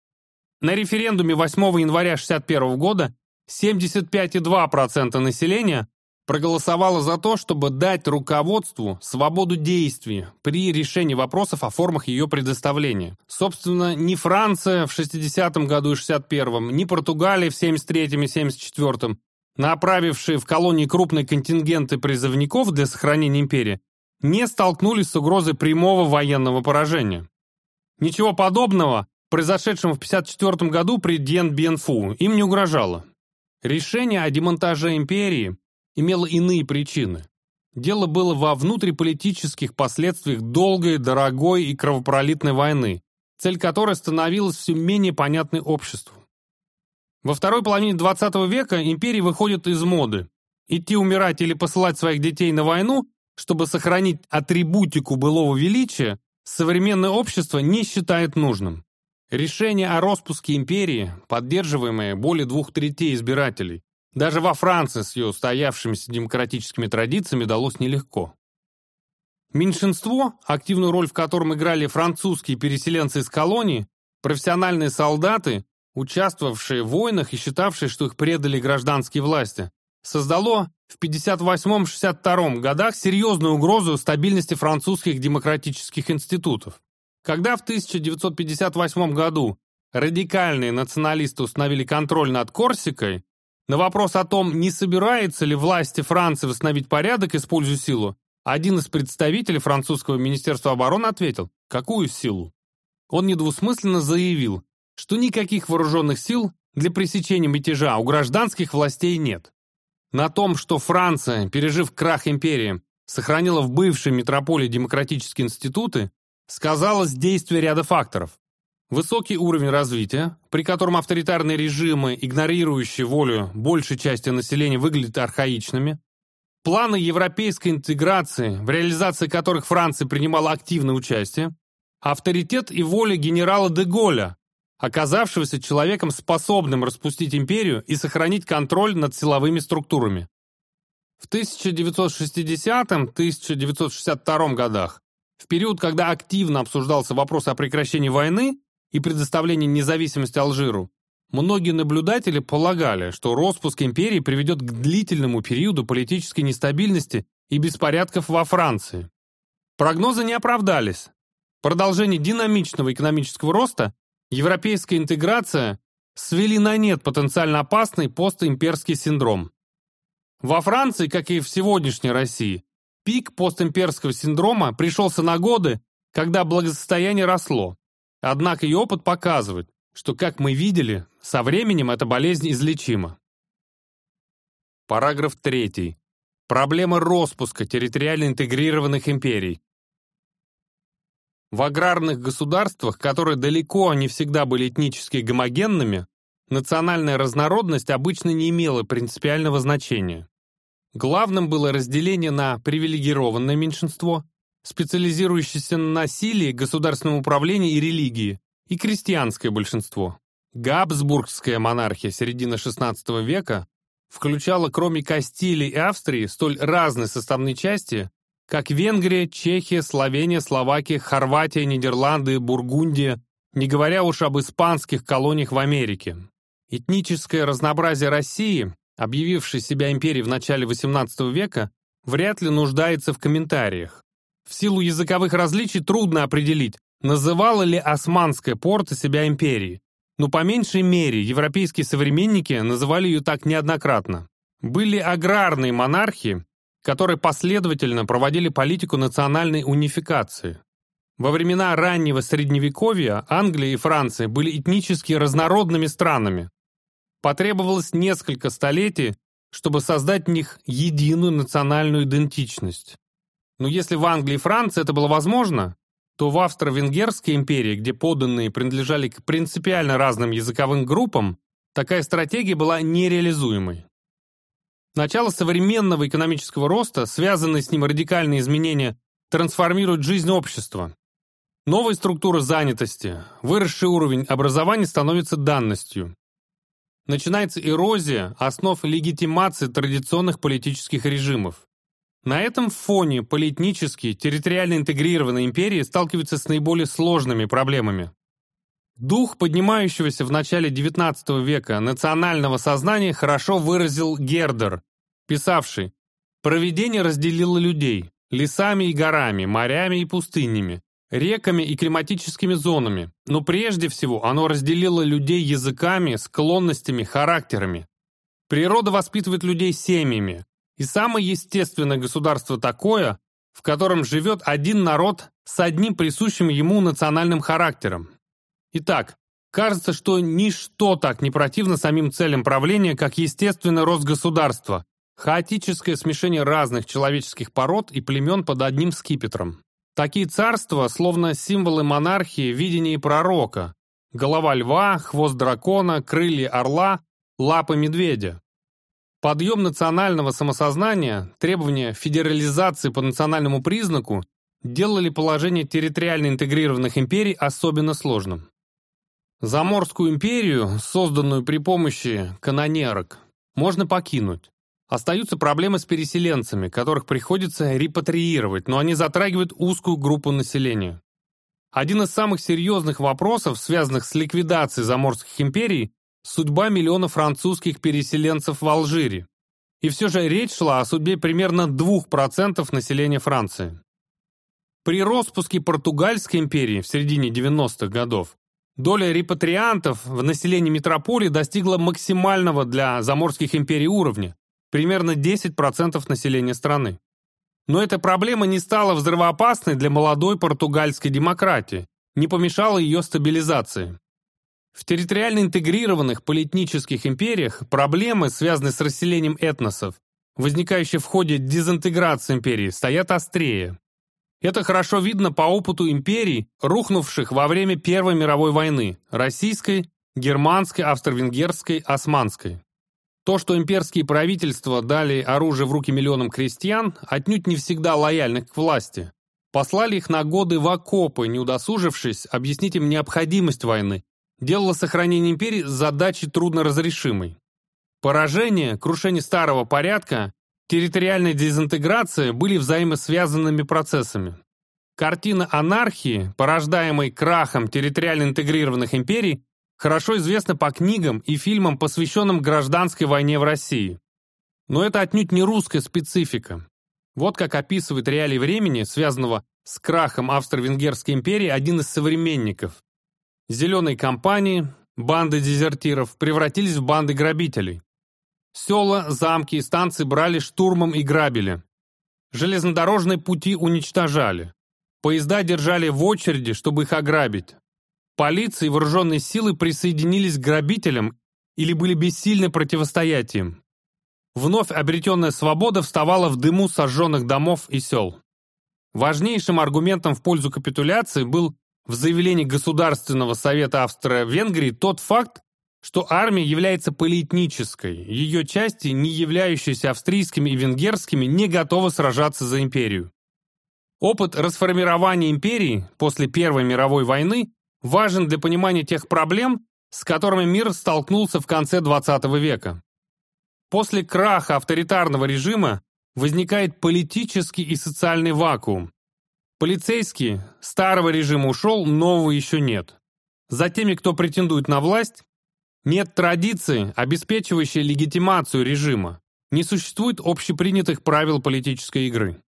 На референдуме 8 января 1961 года 75,2% населения проголосовало за то, чтобы дать руководству свободу действий при решении вопросов о формах ее предоставления. Собственно, ни Франция в 60-м году и 61-м, ни Португалия в 73-м и 74-м, направившие в колонии крупные контингенты призывников для сохранения империи, не столкнулись с угрозой прямого военного поражения. Ничего подобного произошедшему в 1954 году при Дьен Бьенфу, им не угрожало. Решение о демонтаже империи имело иные причины. Дело было во внутриполитических последствиях долгой, дорогой и кровопролитной войны, цель которой становилась все менее понятной обществу. Во второй половине XX века империи выходят из моды. Идти умирать или посылать своих детей на войну, чтобы сохранить атрибутику былого величия, современное общество не считает нужным. Решение о распуске империи, поддерживаемое более двух третей избирателей, даже во Франции с ее устоявшимися демократическими традициями далось нелегко. Меньшинство, активную роль в котором играли французские переселенцы из колоний, профессиональные солдаты, участвовавшие в войнах и считавшие, что их предали гражданские власти, создало в 58-62 годах серьезную угрозу стабильности французских демократических институтов. Когда в 1958 году радикальные националисты установили контроль над Корсикой, на вопрос о том, не собирается ли власти Франции восстановить порядок, используя силу, один из представителей французского министерства обороны ответил, какую силу? Он недвусмысленно заявил, что никаких вооруженных сил для пресечения мятежа у гражданских властей нет. На том, что Франция, пережив крах империи, сохранила в бывшей метрополии демократические институты, сказалось действие ряда факторов. Высокий уровень развития, при котором авторитарные режимы, игнорирующие волю большей части населения, выглядят архаичными, планы европейской интеграции, в реализации которых Франция принимала активное участие, авторитет и воля генерала де Голля, оказавшегося человеком, способным распустить империю и сохранить контроль над силовыми структурами. В 1960-1962 годах в период, когда активно обсуждался вопрос о прекращении войны и предоставлении независимости Алжиру, многие наблюдатели полагали, что распуск империи приведет к длительному периоду политической нестабильности и беспорядков во Франции. Прогнозы не оправдались. Продолжение динамичного экономического роста, европейская интеграция свели на нет потенциально опасный постимперский синдром. Во Франции, как и в сегодняшней России, Пик постимперского синдрома пришелся на годы, когда благосостояние росло. Однако и опыт показывает, что, как мы видели, со временем эта болезнь излечима. Параграф 3. Проблема распуска территориально интегрированных империй. В аграрных государствах, которые далеко не всегда были этнически гомогенными, национальная разнородность обычно не имела принципиального значения. Главным было разделение на привилегированное меньшинство, специализирующееся на насилии, государственном управлении и религии, и крестьянское большинство. Габсбургская монархия середины XVI века включала кроме Кастилии и Австрии столь разные составные части, как Венгрия, Чехия, Словения, Словакия, Хорватия, Нидерланды, Бургундия, не говоря уж об испанских колониях в Америке. Этническое разнообразие России, объявившей себя империей в начале XVIII века, вряд ли нуждается в комментариях. В силу языковых различий трудно определить, называла ли Османская порта себя империей, но по меньшей мере европейские современники называли ее так неоднократно. Были аграрные монархии, которые последовательно проводили политику национальной унификации. Во времена раннего Средневековья Англия и Франция были этнически разнородными странами. Потребовалось несколько столетий, чтобы создать в них единую национальную идентичность. Но если в Англии и Франции это было возможно, то в Австро-Венгерской империи, где подданные принадлежали к принципиально разным языковым группам, такая стратегия была нереализуемой. Начало современного экономического роста, связанные с ним радикальные изменения, трансформируют жизнь общества. Новая структура занятости, выросший уровень образования становится данностью. Начинается эрозия основ легитимации традиционных политических режимов. На этом фоне политнические, территориально интегрированные империи сталкиваются с наиболее сложными проблемами. Дух поднимающегося в начале XIX века национального сознания хорошо выразил Гердер, писавший «Провидение разделило людей лесами и горами, морями и пустынями, реками и климатическими зонами, но прежде всего оно разделило людей языками, склонностями, характерами. Природа воспитывает людей семьями, и самое естественное государство такое, в котором живет один народ с одним присущим ему национальным характером. Итак, кажется, что ничто так не противно самим целям правления, как естественный рост государства, хаотическое смешение разных человеческих пород и племен под одним скипетром. Такие царства, словно символы монархии, видения пророка. Голова льва, хвост дракона, крылья орла, лапы медведя. Подъем национального самосознания, требования федерализации по национальному признаку делали положение территориально интегрированных империй особенно сложным. Заморскую империю, созданную при помощи канонерок, можно покинуть. Остаются проблемы с переселенцами, которых приходится репатриировать, но они затрагивают узкую группу населения. Один из самых серьезных вопросов, связанных с ликвидацией заморских империй, судьба миллиона французских переселенцев в Алжире. И все же речь шла о судьбе примерно 2% населения Франции. При распуске Португальской империи в середине 90-х годов Доля репатриантов в населении метрополии достигла максимального для заморских империй уровня, примерно 10% населения страны. Но эта проблема не стала взрывоопасной для молодой португальской демократии, не помешала ее стабилизации. В территориально интегрированных политнических империях проблемы, связанные с расселением этносов, возникающие в ходе дезинтеграции империи, стоят острее. Это хорошо видно по опыту империй, рухнувших во время Первой мировой войны – российской, германской, австро-венгерской, османской. То, что имперские правительства дали оружие в руки миллионам крестьян, отнюдь не всегда лояльных к власти. Послали их на годы в окопы, не удосужившись объяснить им необходимость войны, делало сохранение империи задачей трудноразрешимой. Поражение, крушение старого порядка территориальная дезинтеграция были взаимосвязанными процессами. Картина анархии, порождаемой крахом территориально интегрированных империй, хорошо известна по книгам и фильмам, посвященным гражданской войне в России. Но это отнюдь не русская специфика. Вот как описывает реалии времени, связанного с крахом Австро-Венгерской империи, один из современников. Зеленые компании, банды дезертиров превратились в банды грабителей. Села, замки и станции брали штурмом и грабили. Железнодорожные пути уничтожали. Поезда держали в очереди, чтобы их ограбить. Полиция и вооруженные силы присоединились к грабителям или были бессильны противостоять им. Вновь обретенная свобода вставала в дыму сожженных домов и сел. Важнейшим аргументом в пользу капитуляции был в заявлении Государственного совета Австро-Венгрии тот факт, что армия является полиэтнической, ее части, не являющиеся австрийскими и венгерскими, не готовы сражаться за империю. Опыт расформирования империи после Первой мировой войны важен для понимания тех проблем, с которыми мир столкнулся в конце XX века. После краха авторитарного режима возникает политический и социальный вакуум. Полицейский старого режима ушел, нового еще нет. За теми, кто претендует на власть, нет традиции, обеспечивающей легитимацию режима. Не существует общепринятых правил политической игры.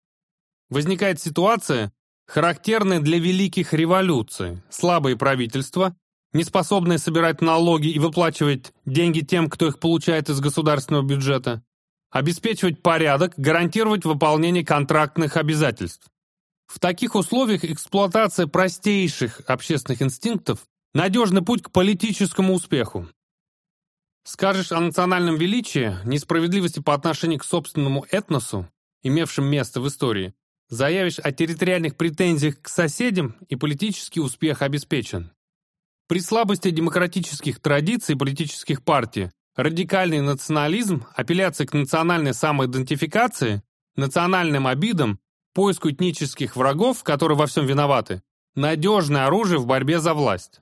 Возникает ситуация, характерная для великих революций. Слабые правительства, неспособные собирать налоги и выплачивать деньги тем, кто их получает из государственного бюджета, обеспечивать порядок, гарантировать выполнение контрактных обязательств. В таких условиях эксплуатация простейших общественных инстинктов – надежный путь к политическому успеху. Скажешь о национальном величии, несправедливости по отношению к собственному этносу, имевшем место в истории, заявишь о территориальных претензиях к соседям, и политический успех обеспечен. При слабости демократических традиций политических партий, радикальный национализм, апелляция к национальной самоидентификации, национальным обидам, поиску этнических врагов, которые во всем виноваты, надежное оружие в борьбе за власть.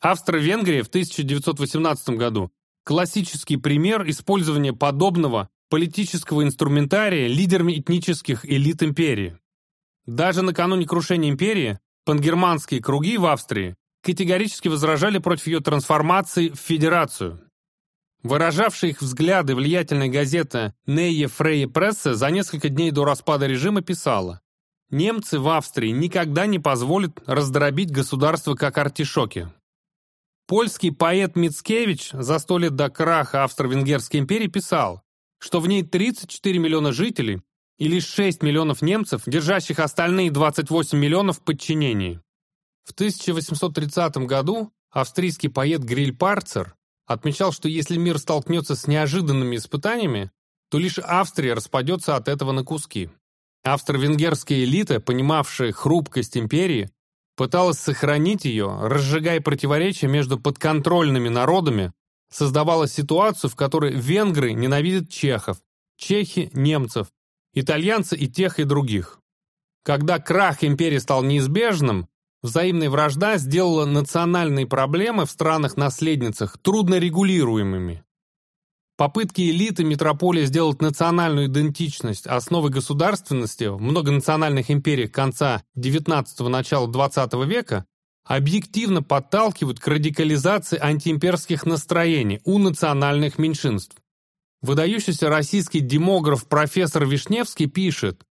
Австро-Венгрия в 1918 году классический пример использования подобного политического инструментария лидерами этнических элит империи. Даже накануне крушения империи пангерманские круги в Австрии категорически возражали против ее трансформации в федерацию. Выражавшая их взгляды влиятельная газета «Нее Фрейе Прессе» за несколько дней до распада режима писала «Немцы в Австрии никогда не позволят раздробить государство как артишоки. Польский поэт Мицкевич за сто лет до краха Австро-Венгерской империи писал, что в ней 34 миллиона жителей и лишь 6 миллионов немцев, держащих остальные 28 миллионов в подчинении. В 1830 году австрийский поэт Гриль Парцер отмечал, что если мир столкнется с неожиданными испытаниями, то лишь Австрия распадется от этого на куски. Австро-венгерская элита, понимавшая хрупкость империи, пыталась сохранить ее, разжигая противоречия между подконтрольными народами, создавала ситуацию, в которой венгры ненавидят чехов, чехи – немцев, итальянцы и тех, и других. Когда крах империи стал неизбежным, взаимная вражда сделала национальные проблемы в странах-наследницах труднорегулируемыми. Попытки элиты метрополии сделать национальную идентичность основой государственности в многонациональных империях конца XIX – начала XX века объективно подталкивают к радикализации антиимперских настроений у национальных меньшинств. Выдающийся российский демограф профессор Вишневский пишет,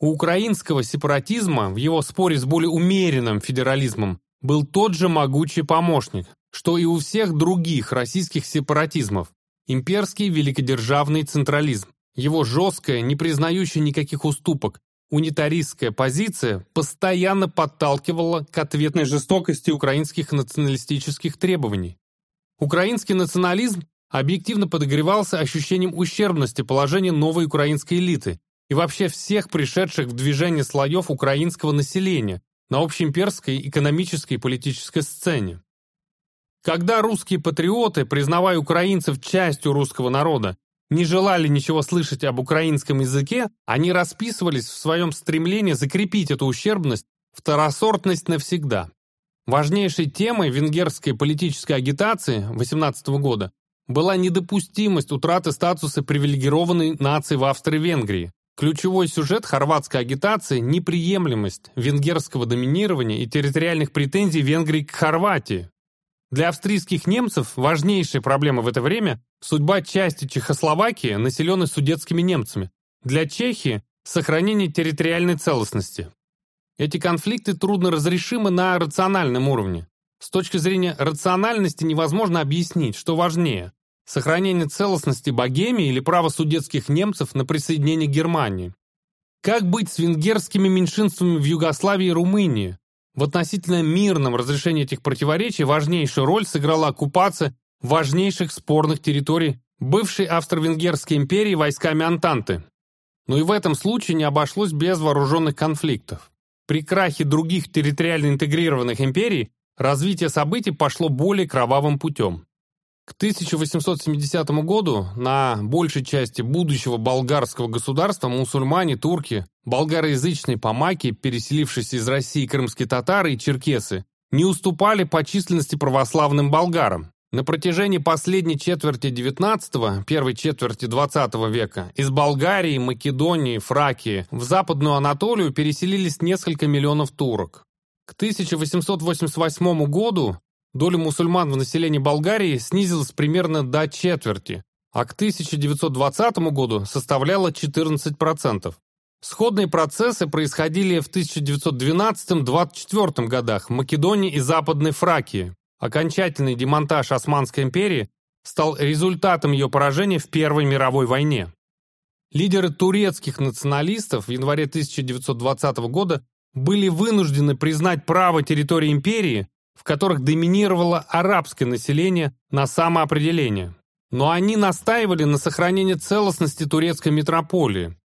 у украинского сепаратизма в его споре с более умеренным федерализмом был тот же могучий помощник, что и у всех других российских сепаратизмов Имперский великодержавный централизм, его жесткая, не признающая никаких уступок, унитаристская позиция постоянно подталкивала к ответной жестокости украинских националистических требований. Украинский национализм объективно подогревался ощущением ущербности положения новой украинской элиты и вообще всех пришедших в движение слоев украинского населения на общеимперской экономической и политической сцене. Когда русские патриоты, признавая украинцев частью русского народа, не желали ничего слышать об украинском языке, они расписывались в своем стремлении закрепить эту ущербность, второсортность навсегда. Важнейшей темой венгерской политической агитации 18 года была недопустимость утраты статуса привилегированной нации в Австро-Венгрии. Ключевой сюжет хорватской агитации – неприемлемость венгерского доминирования и территориальных претензий Венгрии к Хорватии. Для австрийских немцев важнейшая проблема в это время – судьба части Чехословакии, населенной судетскими немцами. Для Чехии – сохранение территориальной целостности. Эти конфликты трудно разрешимы на рациональном уровне. С точки зрения рациональности невозможно объяснить, что важнее – сохранение целостности Богемии или право судетских немцев на присоединение Германии. Как быть с венгерскими меньшинствами в Югославии и Румынии? В относительно мирном разрешении этих противоречий важнейшую роль сыграла оккупация важнейших спорных территорий бывшей Австро-Венгерской империи войсками Антанты. Но и в этом случае не обошлось без вооруженных конфликтов. При крахе других территориально интегрированных империй развитие событий пошло более кровавым путем. К 1870 году на большей части будущего болгарского государства мусульмане, турки, болгароязычные помаки, переселившиеся из России крымские татары и черкесы, не уступали по численности православным болгарам. На протяжении последней четверти XIX, первой четверти XX века из Болгарии, Македонии, Фракии в Западную Анатолию переселились несколько миллионов турок. К 1888 году доля мусульман в населении Болгарии снизилась примерно до четверти, а к 1920 году составляла 14%. Сходные процессы происходили в 1912-1924 годах в Македонии и Западной Фракии. Окончательный демонтаж Османской империи стал результатом ее поражения в Первой мировой войне. Лидеры турецких националистов в январе 1920 года были вынуждены признать право территории империи в которых доминировало арабское население на самоопределение. Но они настаивали на сохранении целостности турецкой метрополии.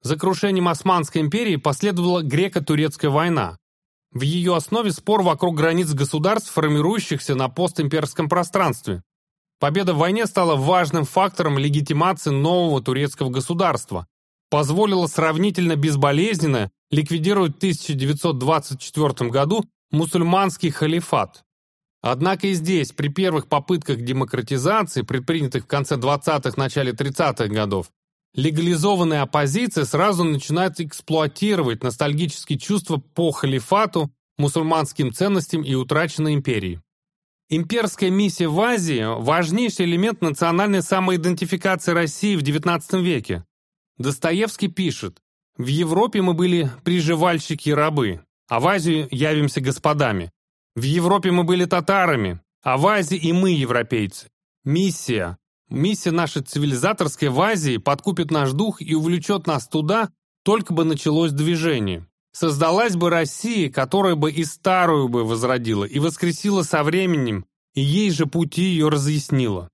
За крушением Османской империи последовала греко-турецкая война. В ее основе спор вокруг границ государств, формирующихся на постимперском пространстве. Победа в войне стала важным фактором легитимации нового турецкого государства, позволила сравнительно безболезненно ликвидировать в 1924 году мусульманский халифат. Однако и здесь, при первых попытках демократизации, предпринятых в конце 20-х, начале 30-х годов, легализованная оппозиция сразу начинает эксплуатировать ностальгические чувства по халифату, мусульманским ценностям и утраченной империи. Имперская миссия в Азии – важнейший элемент национальной самоидентификации России в XIX веке. Достоевский пишет, «В Европе мы были приживальщики и рабы, а в Азию явимся господами. В Европе мы были татарами, а в Азии и мы европейцы. Миссия. Миссия наша цивилизаторская в Азии подкупит наш дух и увлечет нас туда, только бы началось движение. Создалась бы Россия, которая бы и старую бы возродила, и воскресила со временем, и ей же пути ее разъяснила.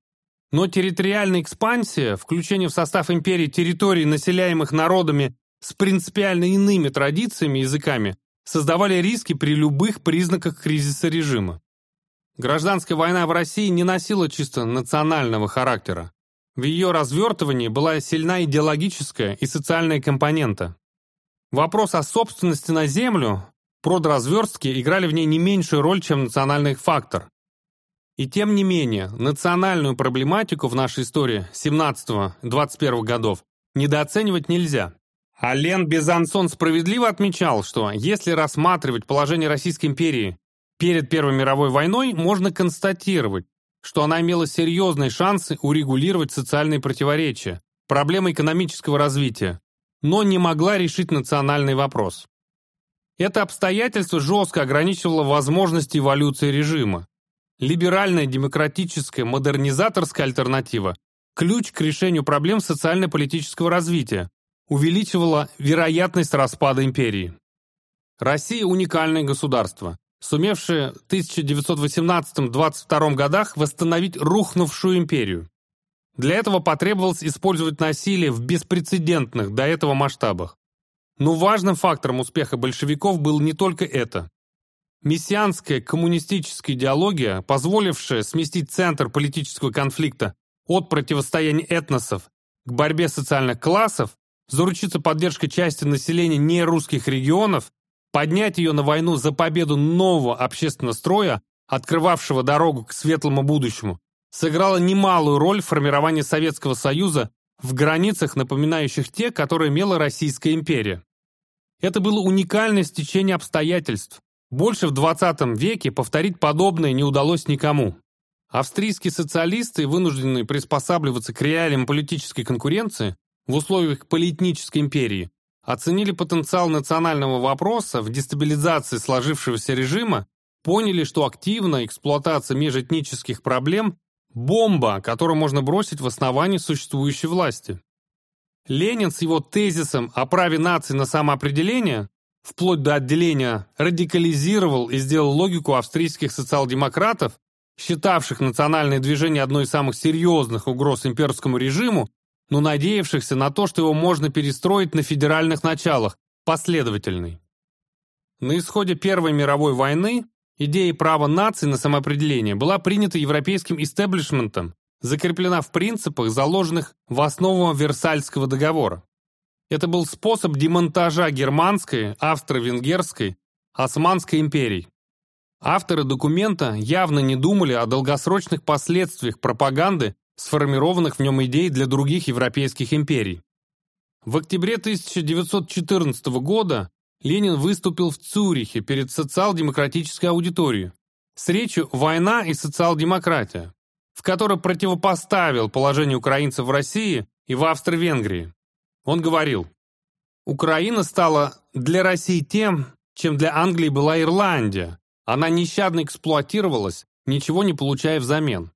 Но территориальная экспансия, включение в состав империи территорий, населяемых народами с принципиально иными традициями и языками, создавали риски при любых признаках кризиса режима. Гражданская война в России не носила чисто национального характера. В ее развертывании была сильна идеологическая и социальная компонента. Вопрос о собственности на землю, продразверстки играли в ней не меньшую роль, чем национальный фактор. И тем не менее, национальную проблематику в нашей истории 17-21 годов недооценивать нельзя. Ален Безансон справедливо отмечал, что если рассматривать положение Российской империи перед Первой мировой войной, можно констатировать, что она имела серьезные шансы урегулировать социальные противоречия, проблемы экономического развития, но не могла решить национальный вопрос. Это обстоятельство жестко ограничивало возможности эволюции режима. Либеральная демократическая модернизаторская альтернатива – ключ к решению проблем социально-политического развития, увеличивала вероятность распада империи. Россия – уникальное государство, сумевшее в 1918-22 годах восстановить рухнувшую империю. Для этого потребовалось использовать насилие в беспрецедентных до этого масштабах. Но важным фактором успеха большевиков был не только это. Мессианская коммунистическая идеология, позволившая сместить центр политического конфликта от противостояния этносов к борьбе социальных классов, заручиться поддержкой части населения нерусских регионов, поднять ее на войну за победу нового общественного строя, открывавшего дорогу к светлому будущему, сыграла немалую роль в формировании Советского Союза в границах, напоминающих те, которые имела Российская империя. Это было уникальное стечение обстоятельств. Больше в 20 веке повторить подобное не удалось никому. Австрийские социалисты, вынужденные приспосабливаться к реалиям политической конкуренции, в условиях политнической империи оценили потенциал национального вопроса в дестабилизации сложившегося режима, поняли, что активная эксплуатация межэтнических проблем – бомба, которую можно бросить в основании существующей власти. Ленин с его тезисом о праве нации на самоопределение, вплоть до отделения, радикализировал и сделал логику австрийских социал-демократов, считавших национальное движение одной из самых серьезных угроз имперскому режиму, но надеявшихся на то, что его можно перестроить на федеральных началах, последовательный. На исходе Первой мировой войны идея права наций на самоопределение была принята европейским истеблишментом, закреплена в принципах, заложенных в основу Версальского договора. Это был способ демонтажа германской, австро-венгерской, османской империй. Авторы документа явно не думали о долгосрочных последствиях пропаганды, сформированных в нем идей для других европейских империй. В октябре 1914 года Ленин выступил в Цюрихе перед социал-демократической аудиторией с речью «Война и социал-демократия», в которой противопоставил положение украинцев в России и в Австро-Венгрии. Он говорил, «Украина стала для России тем, чем для Англии была Ирландия. Она нещадно эксплуатировалась, ничего не получая взамен.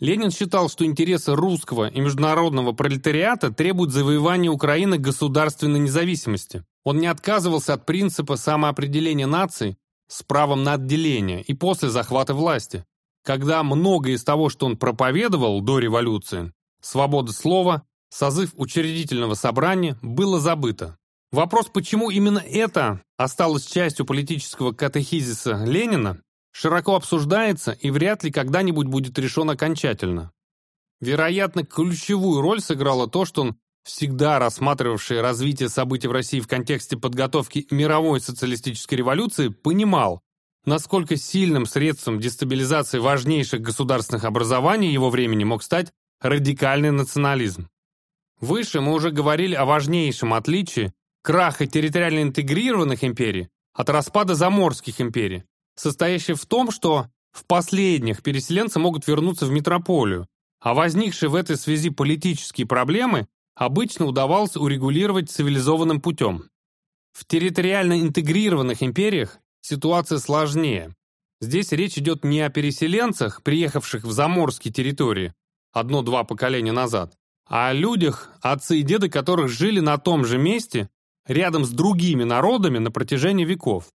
Ленин считал, что интересы русского и международного пролетариата требуют завоевания Украины государственной независимости. Он не отказывался от принципа самоопределения наций с правом на отделение и после захвата власти, когда многое из того, что он проповедовал до революции, свобода слова, созыв учредительного собрания, было забыто. Вопрос, почему именно это осталось частью политического катехизиса Ленина, широко обсуждается и вряд ли когда-нибудь будет решен окончательно. Вероятно, ключевую роль сыграло то, что он всегда рассматривавший развитие событий в России в контексте подготовки мировой социалистической революции, понимал, насколько сильным средством дестабилизации важнейших государственных образований его времени мог стать радикальный национализм. Выше мы уже говорили о важнейшем отличии краха территориально интегрированных империй от распада заморских империй, состоящий в том, что в последних переселенцы могут вернуться в метрополию, а возникшие в этой связи политические проблемы обычно удавалось урегулировать цивилизованным путем. В территориально интегрированных империях ситуация сложнее. Здесь речь идет не о переселенцах, приехавших в заморские территории одно-два поколения назад, а о людях, отцы и деды которых жили на том же месте, рядом с другими народами на протяжении веков.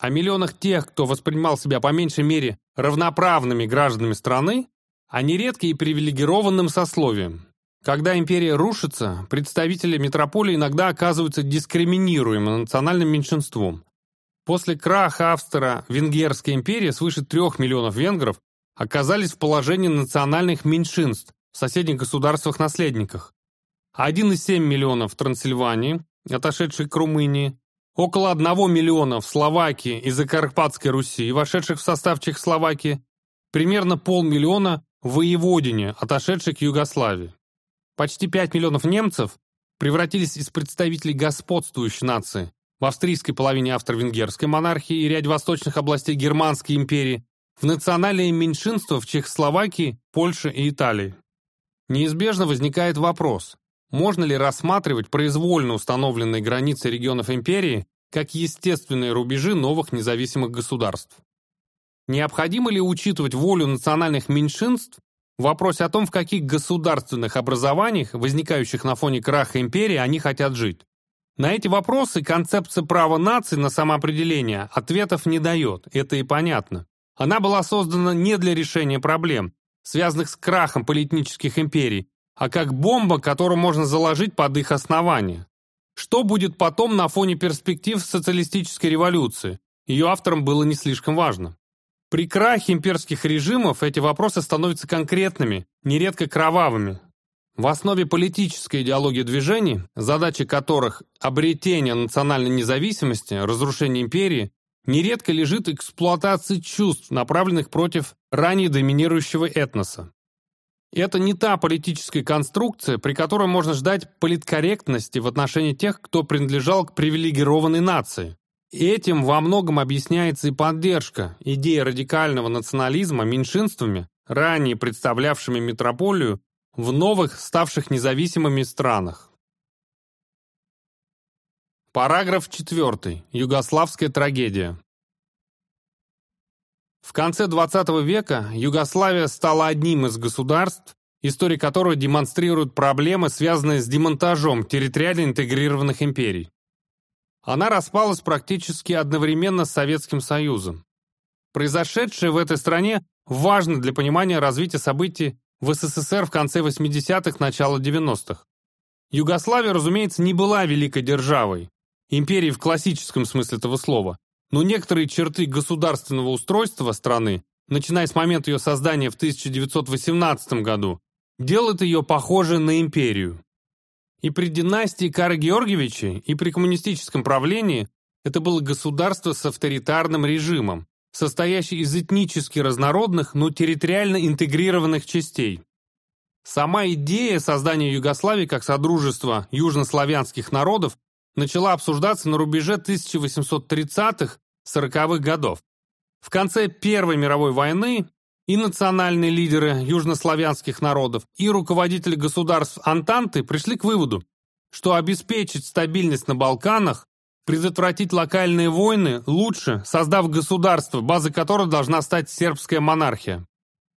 О миллионах тех, кто воспринимал себя по меньшей мере равноправными гражданами страны, а нередко и привилегированным сословием. Когда империя рушится, представители метрополии иногда оказываются дискриминируемым национальным меньшинством. После краха Австро-Венгерской империи свыше трех миллионов венгров оказались в положении национальных меньшинств в соседних государствах-наследниках. 1,7 миллионов в Трансильвании, отошедшей к Румынии, около 1 миллиона в Словакии и Закарпатской Руси, вошедших в состав Чехословакии, примерно полмиллиона в Воеводине, отошедшей к Югославии. Почти 5 миллионов немцев превратились из представителей господствующей нации в австрийской половине австро-венгерской монархии и ряде восточных областей Германской империи в национальные меньшинства в Чехословакии, Польше и Италии. Неизбежно возникает вопрос, можно ли рассматривать произвольно установленные границы регионов империи как естественные рубежи новых независимых государств? Необходимо ли учитывать волю национальных меньшинств в вопросе о том, в каких государственных образованиях, возникающих на фоне краха империи, они хотят жить. На эти вопросы концепция права нации на самоопределение ответов не дает, это и понятно. Она была создана не для решения проблем, связанных с крахом политических империй, а как бомба, которую можно заложить под их основание. Что будет потом на фоне перспектив социалистической революции? Ее авторам было не слишком важно. При крахе имперских режимов эти вопросы становятся конкретными, нередко кровавыми. В основе политической идеологии движений, задачи которых обретение национальной независимости, разрушение империи, нередко лежит эксплуатация чувств, направленных против ранее доминирующего этноса. Это не та политическая конструкция, при которой можно ждать политкорректности в отношении тех, кто принадлежал к привилегированной нации. Этим во многом объясняется и поддержка идеи радикального национализма меньшинствами, ранее представлявшими метрополию в новых, ставших независимыми странах. Параграф 4. Югославская трагедия. В конце XX века Югославия стала одним из государств, история которого демонстрирует проблемы, связанные с демонтажом территориально интегрированных империй. Она распалась практически одновременно с Советским Союзом. Произошедшее в этой стране важно для понимания развития событий в СССР в конце 80-х, начало 90-х. Югославия, разумеется, не была великой державой, империей в классическом смысле этого слова, но некоторые черты государственного устройства страны, начиная с момента ее создания в 1918 году, делают ее похожей на империю. И при династии Кара Георгиевича, и при коммунистическом правлении это было государство с авторитарным режимом, состоящее из этнически разнородных, но территориально интегрированных частей. Сама идея создания Югославии как содружества южнославянских народов начала обсуждаться на рубеже 1830-40-х годов. В конце Первой мировой войны и национальные лидеры южнославянских народов, и руководители государств Антанты пришли к выводу, что обеспечить стабильность на Балканах, предотвратить локальные войны лучше, создав государство, базой которого должна стать сербская монархия.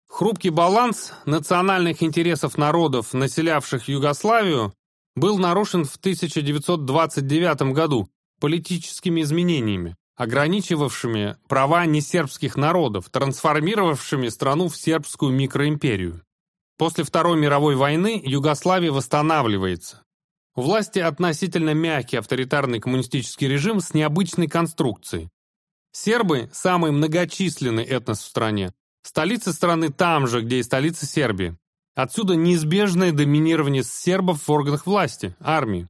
Хрупкий баланс национальных интересов народов, населявших Югославию, был нарушен в 1929 году политическими изменениями, ограничивавшими права несербских народов, трансформировавшими страну в сербскую микроимперию. После Второй мировой войны Югославия восстанавливается. У власти относительно мягкий авторитарный коммунистический режим с необычной конструкцией. Сербы – самый многочисленный этнос в стране. Столица страны там же, где и столица Сербии. Отсюда неизбежное доминирование сербов в органах власти, армии.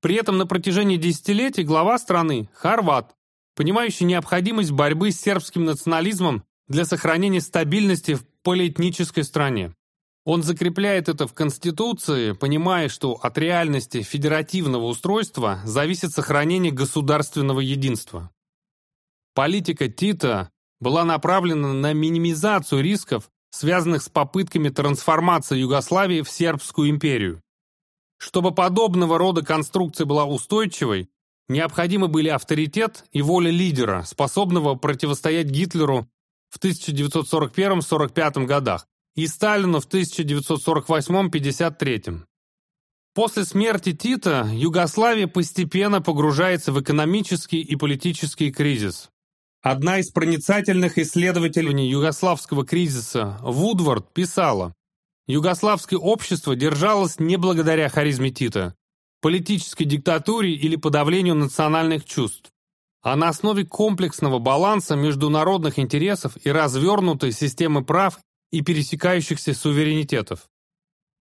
При этом на протяжении десятилетий глава страны – хорват, понимающий необходимость борьбы с сербским национализмом для сохранения стабильности в полиэтнической стране. Он закрепляет это в Конституции, понимая, что от реальности федеративного устройства зависит сохранение государственного единства. Политика Тита была направлена на минимизацию рисков связанных с попытками трансформации Югославии в Сербскую империю. Чтобы подобного рода конструкция была устойчивой, необходимы были авторитет и воля лидера, способного противостоять Гитлеру в 1941-45 годах и Сталину в 1948-53. После смерти Тита Югославия постепенно погружается в экономический и политический кризис. Одна из проницательных исследователей югославского кризиса, Вудвард, писала, «Югославское общество держалось не благодаря харизме Тита, политической диктатуре или подавлению национальных чувств, а на основе комплексного баланса международных интересов и развернутой системы прав и пересекающихся суверенитетов.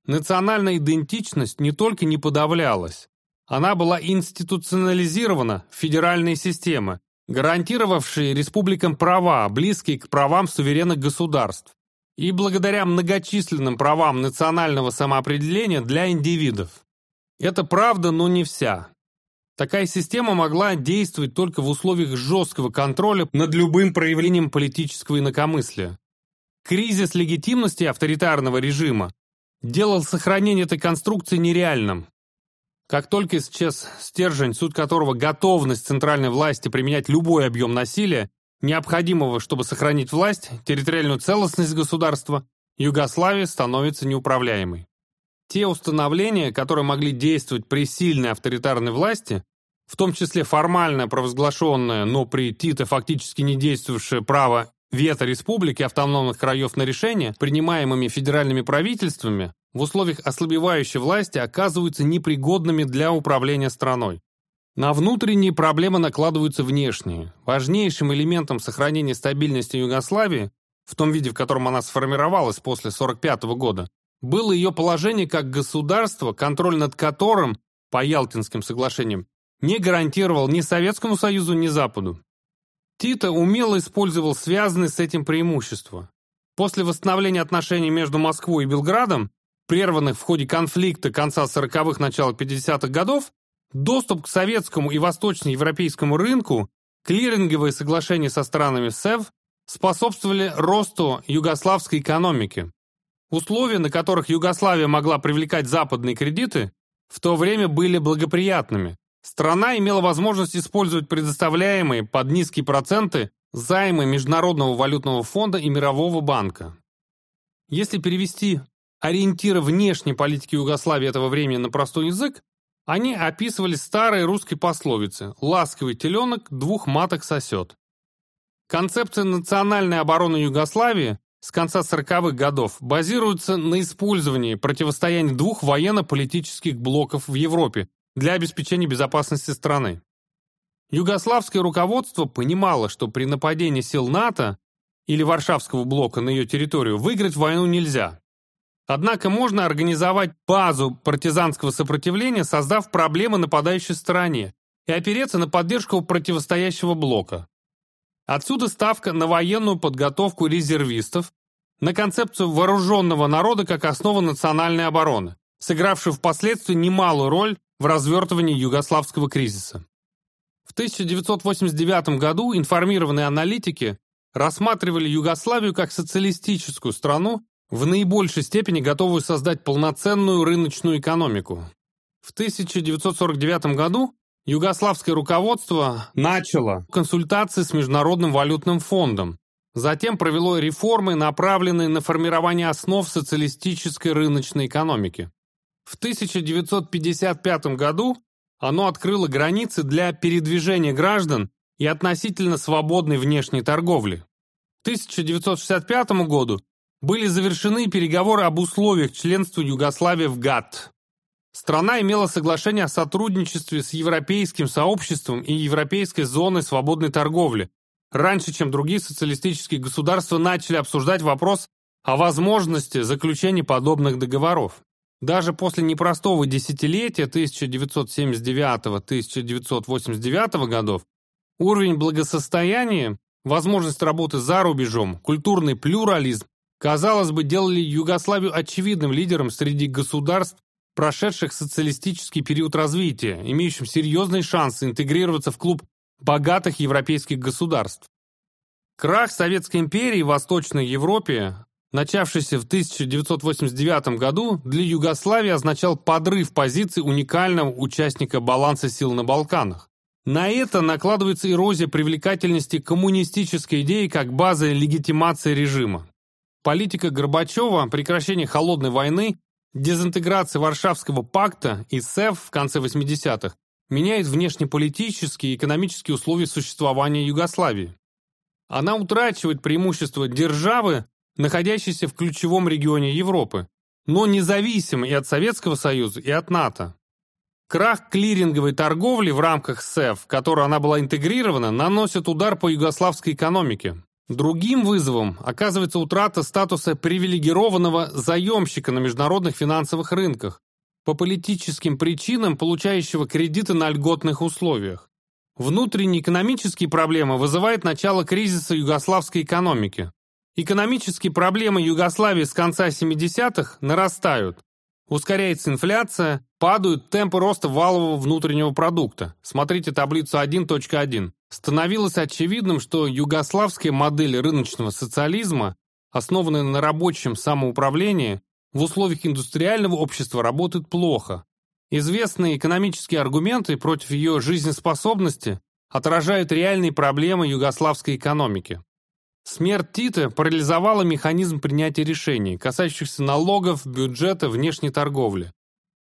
Национальная идентичность не только не подавлялась, она была институционализирована в федеральные системы, гарантировавшие республикам права, близкие к правам суверенных государств, и благодаря многочисленным правам национального самоопределения для индивидов. Это правда, но не вся. Такая система могла действовать только в условиях жесткого контроля над любым проявлением политического инакомыслия. Кризис легитимности авторитарного режима делал сохранение этой конструкции нереальным, как только исчез стержень, суть которого готовность центральной власти применять любой объем насилия, необходимого, чтобы сохранить власть, территориальную целостность государства, Югославия становится неуправляемой. Те установления, которые могли действовать при сильной авторитарной власти, в том числе формально провозглашенное, но при Тито фактически не действовавшее право вето республики автономных краев на решения, принимаемыми федеральными правительствами, в условиях ослабевающей власти оказываются непригодными для управления страной. На внутренние проблемы накладываются внешние. Важнейшим элементом сохранения стабильности Югославии, в том виде, в котором она сформировалась после 1945 года, было ее положение как государство, контроль над которым, по Ялтинским соглашениям, не гарантировал ни Советскому Союзу, ни Западу. Тита умело использовал связанные с этим преимущества. После восстановления отношений между Москвой и Белградом прерванных в ходе конфликта конца 40-х, начала 50-х годов, доступ к советскому и восточноевропейскому рынку, клиринговые соглашения со странами СЭВ способствовали росту югославской экономики. Условия, на которых Югославия могла привлекать западные кредиты, в то время были благоприятными. Страна имела возможность использовать предоставляемые под низкие проценты займы Международного валютного фонда и Мирового банка. Если перевести ориентира внешней политики Югославии этого времени на простой язык, они описывали старой русской пословицы «ласковый теленок двух маток сосет». Концепция национальной обороны Югославии с конца 40-х годов базируется на использовании противостояния двух военно-политических блоков в Европе для обеспечения безопасности страны. Югославское руководство понимало, что при нападении сил НАТО или Варшавского блока на ее территорию выиграть войну нельзя. Однако можно организовать базу партизанского сопротивления, создав проблемы нападающей стороне, и опереться на поддержку противостоящего блока. Отсюда ставка на военную подготовку резервистов, на концепцию вооруженного народа как основу национальной обороны, сыгравшую впоследствии немалую роль в развертывании югославского кризиса. В 1989 году информированные аналитики рассматривали Югославию как социалистическую страну, в наибольшей степени готовую создать полноценную рыночную экономику. В 1949 году югославское руководство начало консультации с Международным валютным фондом, затем провело реформы, направленные на формирование основ социалистической рыночной экономики. В 1955 году оно открыло границы для передвижения граждан и относительно свободной внешней торговли. К 1965 году были завершены переговоры об условиях членства Югославии в ГАТТ. Страна имела соглашение о сотрудничестве с Европейским сообществом и Европейской зоной свободной торговли, раньше, чем другие социалистические государства начали обсуждать вопрос о возможности заключения подобных договоров. Даже после непростого десятилетия 1979-1989 годов уровень благосостояния, возможность работы за рубежом, культурный плюрализм, казалось бы, делали Югославию очевидным лидером среди государств, прошедших социалистический период развития, имеющим серьезные шансы интегрироваться в клуб богатых европейских государств. Крах Советской империи в Восточной Европе начавшийся в 1989 году, для Югославии означал подрыв позиций уникального участника баланса сил на Балканах. На это накладывается эрозия привлекательности коммунистической идеи как базы легитимации режима. Политика Горбачева, прекращение холодной войны, дезинтеграция Варшавского пакта и СЭФ в конце 80-х меняет внешнеполитические и экономические условия существования Югославии. Она утрачивает преимущество державы находящийся в ключевом регионе Европы, но независим и от Советского Союза, и от НАТО. Крах клиринговой торговли в рамках СЭФ, в которую она была интегрирована, наносит удар по югославской экономике. Другим вызовом оказывается утрата статуса привилегированного заемщика на международных финансовых рынках, по политическим причинам получающего кредиты на льготных условиях. Внутренние экономические проблемы вызывают начало кризиса югославской экономики. Экономические проблемы Югославии с конца 70-х нарастают. Ускоряется инфляция, падают темпы роста валового внутреннего продукта. Смотрите таблицу 1.1. Становилось очевидным, что югославская модель рыночного социализма, основанная на рабочем самоуправлении, в условиях индустриального общества работает плохо. Известные экономические аргументы против ее жизнеспособности отражают реальные проблемы югославской экономики. Смерть Тита парализовала механизм принятия решений, касающихся налогов, бюджета, внешней торговли.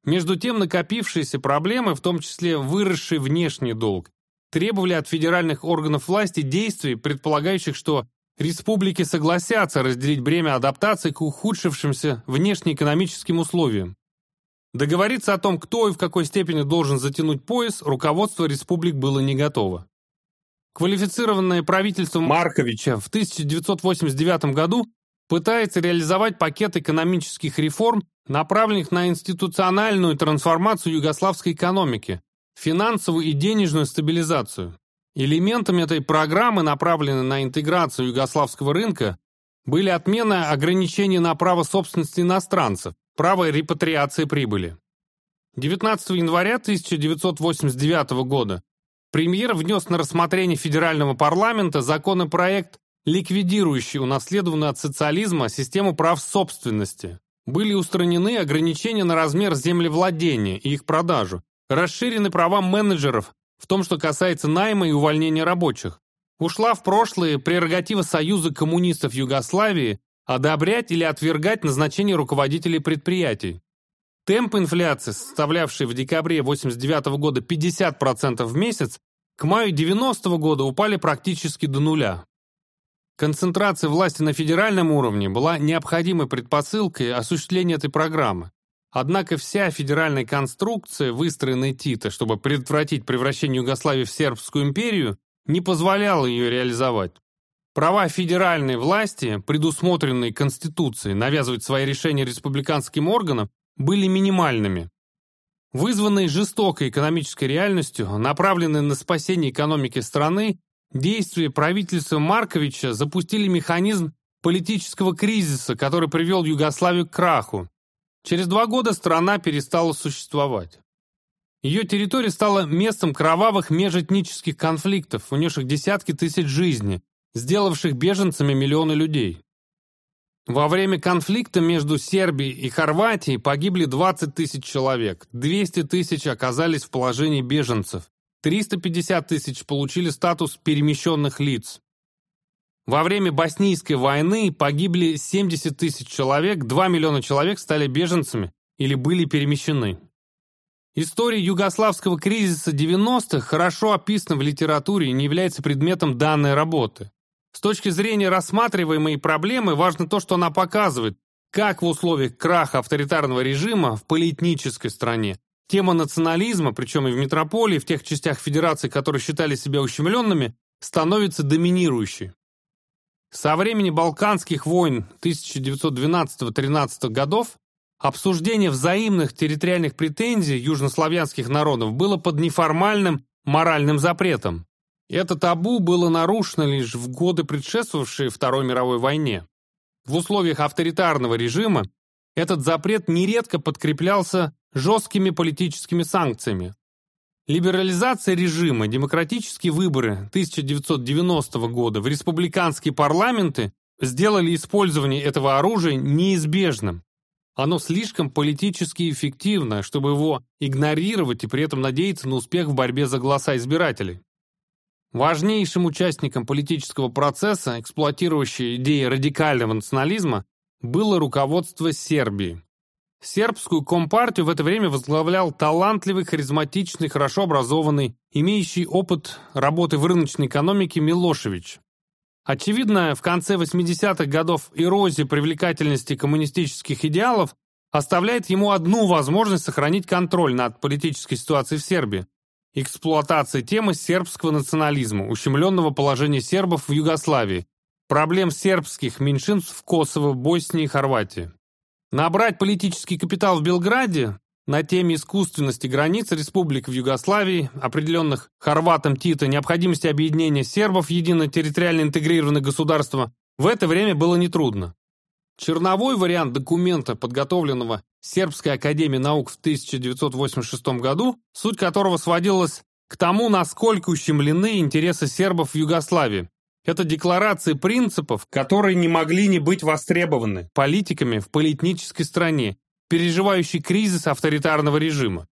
Между тем, накопившиеся проблемы, в том числе выросший внешний долг, требовали от федеральных органов власти действий, предполагающих, что республики согласятся разделить бремя адаптации к ухудшившимся внешнеэкономическим условиям. Договориться о том, кто и в какой степени должен затянуть пояс, руководство республик было не готово. Квалифицированное правительство Марковича в 1989 году пытается реализовать пакет экономических реформ, направленных на институциональную трансформацию югославской экономики, финансовую и денежную стабилизацию. Элементами этой программы, направленной на интеграцию югославского рынка, были отмена ограничений на право собственности иностранцев, право репатриации прибыли. 19 января 1989 года Премьер внес на рассмотрение федерального парламента законопроект, ликвидирующий унаследованную от социализма систему прав собственности. Были устранены ограничения на размер землевладения и их продажу, расширены права менеджеров в том, что касается найма и увольнения рабочих. Ушла в прошлое прерогатива Союза коммунистов Югославии одобрять или отвергать назначение руководителей предприятий. Темп инфляции, составлявший в декабре 1989 года 50% в месяц, к маю 90 года упали практически до нуля. Концентрация власти на федеральном уровне была необходимой предпосылкой осуществления этой программы. Однако вся федеральная конструкция, выстроенная Тита, чтобы предотвратить превращение Югославии в сербскую империю, не позволяла ее реализовать. Права федеральной власти, предусмотренные Конституцией, навязывать свои решения республиканским органам, были минимальными. Вызванные жестокой экономической реальностью, направленные на спасение экономики страны, действия правительства Марковича запустили механизм политического кризиса, который привел Югославию к краху. Через два года страна перестала существовать. Ее территория стала местом кровавых межэтнических конфликтов, унесших десятки тысяч жизней, сделавших беженцами миллионы людей. Во время конфликта между Сербией и Хорватией погибли 20 тысяч человек, 200 тысяч оказались в положении беженцев, 350 тысяч получили статус перемещенных лиц. Во время Боснийской войны погибли 70 тысяч человек, 2 миллиона человек стали беженцами или были перемещены. История югославского кризиса 90-х хорошо описана в литературе и не является предметом данной работы. С точки зрения рассматриваемой проблемы важно то, что она показывает, как в условиях краха авторитарного режима в политнической стране тема национализма, причем и в метрополии, в тех частях федерации, которые считали себя ущемленными, становится доминирующей. Со времени Балканских войн 1912-13 годов обсуждение взаимных территориальных претензий южнославянских народов было под неформальным моральным запретом. Это табу было нарушено лишь в годы, предшествовавшие Второй мировой войне. В условиях авторитарного режима этот запрет нередко подкреплялся жесткими политическими санкциями. Либерализация режима, демократические выборы 1990 года в республиканские парламенты сделали использование этого оружия неизбежным. Оно слишком политически эффективно, чтобы его игнорировать и при этом надеяться на успех в борьбе за голоса избирателей. Важнейшим участником политического процесса, эксплуатирующей идеи радикального национализма, было руководство Сербии. Сербскую компартию в это время возглавлял талантливый, харизматичный, хорошо образованный, имеющий опыт работы в рыночной экономике Милошевич. Очевидно, в конце 80-х годов эрозия привлекательности коммунистических идеалов оставляет ему одну возможность сохранить контроль над политической ситуацией в Сербии – эксплуатация темы сербского национализма, ущемленного положения сербов в Югославии, проблем сербских меньшинств в Косово, Боснии и Хорватии. Набрать политический капитал в Белграде на теме искусственности границ республик в Югославии, определенных Хорватом Тита необходимости объединения сербов в единое территориально интегрированное государство, в это время было нетрудно. Черновой вариант документа, подготовленного Сербской академией наук в 1986 году, суть которого сводилась к тому, насколько ущемлены интересы сербов в Югославии, это декларации принципов, которые не могли не быть востребованы политиками в политнической стране, переживающей кризис авторитарного режима.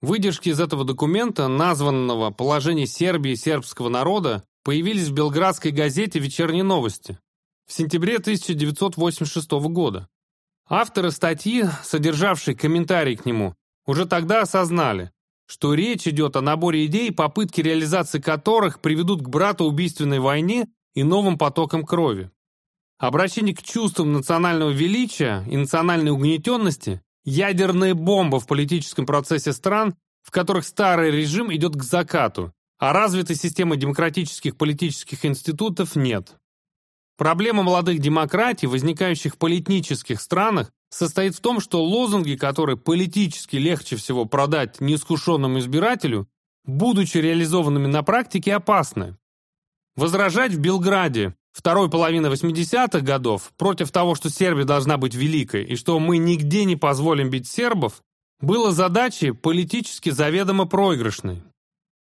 Выдержки из этого документа, названного «Положение Сербии и сербского народа», появились в белградской газете «Вечерние новости» в сентябре 1986 года. Авторы статьи, содержавшие комментарий к нему, уже тогда осознали, что речь идет о наборе идей, попытки реализации которых приведут к братоубийственной войне и новым потокам крови. Обращение к чувствам национального величия и национальной угнетенности – ядерная бомба в политическом процессе стран, в которых старый режим идет к закату, а развитой системы демократических политических институтов нет. Проблема молодых демократий, возникающих в политических странах, состоит в том, что лозунги, которые политически легче всего продать неискушенному избирателю, будучи реализованными на практике, опасны. Возражать в Белграде второй половины 80-х годов против того, что Сербия должна быть великой и что мы нигде не позволим бить сербов, было задачей политически заведомо проигрышной.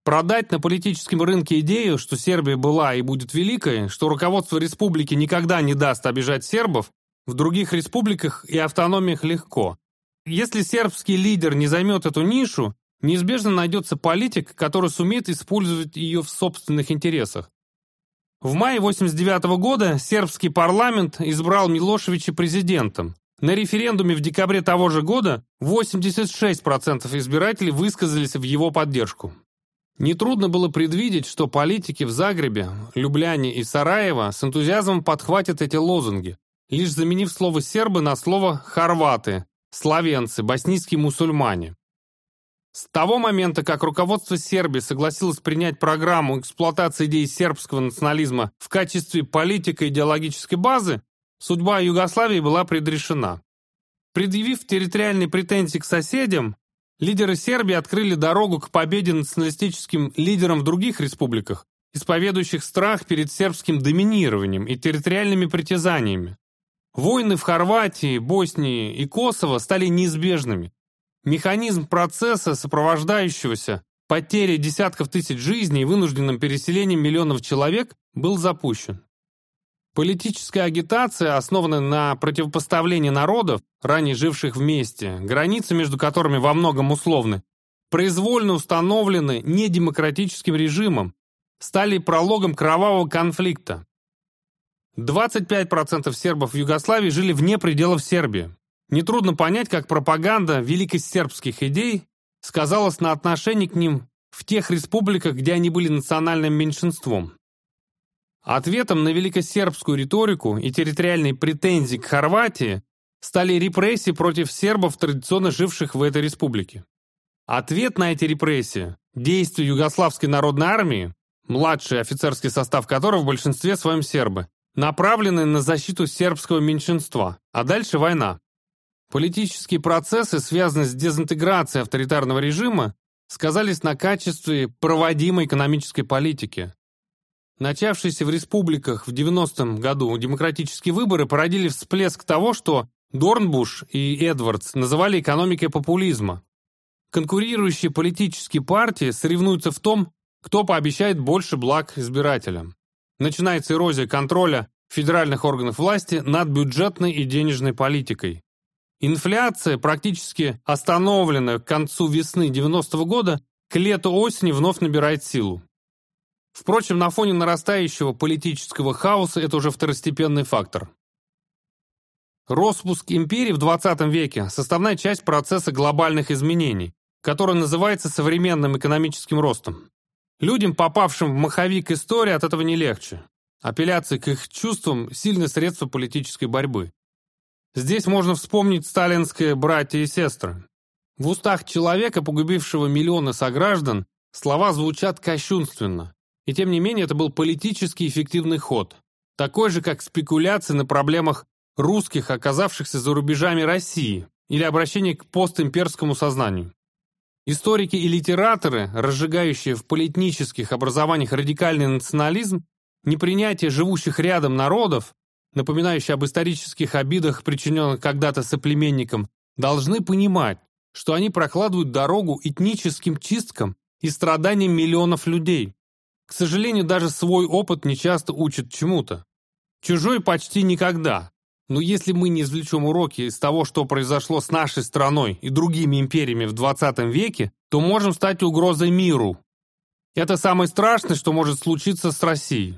Продать на политическом рынке идею, что Сербия была и будет великой, что руководство республики никогда не даст обижать сербов, в других республиках и автономиях легко. Если сербский лидер не займет эту нишу, неизбежно найдется политик, который сумеет использовать ее в собственных интересах. В мае 89 года сербский парламент избрал Милошевича президентом. На референдуме в декабре того же года 86% избирателей высказались в его поддержку. Нетрудно было предвидеть, что политики в Загребе, Любляне и Сараево с энтузиазмом подхватят эти лозунги, лишь заменив слово «сербы» на слово «хорваты», «славянцы», «боснийские мусульмане». С того момента, как руководство Сербии согласилось принять программу эксплуатации идей сербского национализма в качестве политико-идеологической базы, судьба Югославии была предрешена. Предъявив территориальные претензии к соседям, лидеры Сербии открыли дорогу к победе националистическим лидерам в других республиках, исповедующих страх перед сербским доминированием и территориальными притязаниями. Войны в Хорватии, Боснии и Косово стали неизбежными. Механизм процесса, сопровождающегося потерей десятков тысяч жизней и вынужденным переселением миллионов человек, был запущен. Политическая агитация, основанная на противопоставлении народов, ранее живших вместе, границы между которыми во многом условны, произвольно установлены недемократическим режимом, стали прологом кровавого конфликта. 25% сербов в Югославии жили вне пределов Сербии. Нетрудно понять, как пропаганда великосербских идей сказалась на отношении к ним в тех республиках, где они были национальным меньшинством. Ответом на великосербскую риторику и территориальные претензии к Хорватии стали репрессии против сербов, традиционно живших в этой республике. Ответ на эти репрессии – действия Югославской народной армии, младший офицерский состав которого в большинстве своем сербы, направлены на защиту сербского меньшинства, а дальше война. Политические процессы, связанные с дезинтеграцией авторитарного режима, сказались на качестве проводимой экономической политики. Начавшиеся в республиках в 90-м году демократические выборы породили всплеск того, что Дорнбуш и Эдвардс называли экономикой популизма. Конкурирующие политические партии соревнуются в том, кто пообещает больше благ избирателям. Начинается эрозия контроля федеральных органов власти над бюджетной и денежной политикой. Инфляция, практически остановленная к концу весны 90-го года, к лету-осени вновь набирает силу. Впрочем, на фоне нарастающего политического хаоса это уже второстепенный фактор. Роспуск империи в 20 веке – составная часть процесса глобальных изменений, который называется современным экономическим ростом. Людям, попавшим в маховик истории, от этого не легче. Апелляция к их чувствам – сильное средство политической борьбы. Здесь можно вспомнить сталинское «братья и сестры». В устах человека, погубившего миллионы сограждан, слова звучат кощунственно. И тем не менее это был политически эффективный ход. Такой же, как спекуляции на проблемах русских, оказавшихся за рубежами России, или обращение к постимперскому сознанию. Историки и литераторы, разжигающие в политических образованиях радикальный национализм, непринятие живущих рядом народов, напоминающие об исторических обидах, причиненных когда-то соплеменникам, должны понимать, что они прокладывают дорогу этническим чисткам и страданиям миллионов людей. К сожалению, даже свой опыт не часто учит чему-то. Чужой почти никогда. Но если мы не извлечем уроки из того, что произошло с нашей страной и другими империями в 20 веке, то можем стать угрозой миру. Это самое страшное, что может случиться с Россией.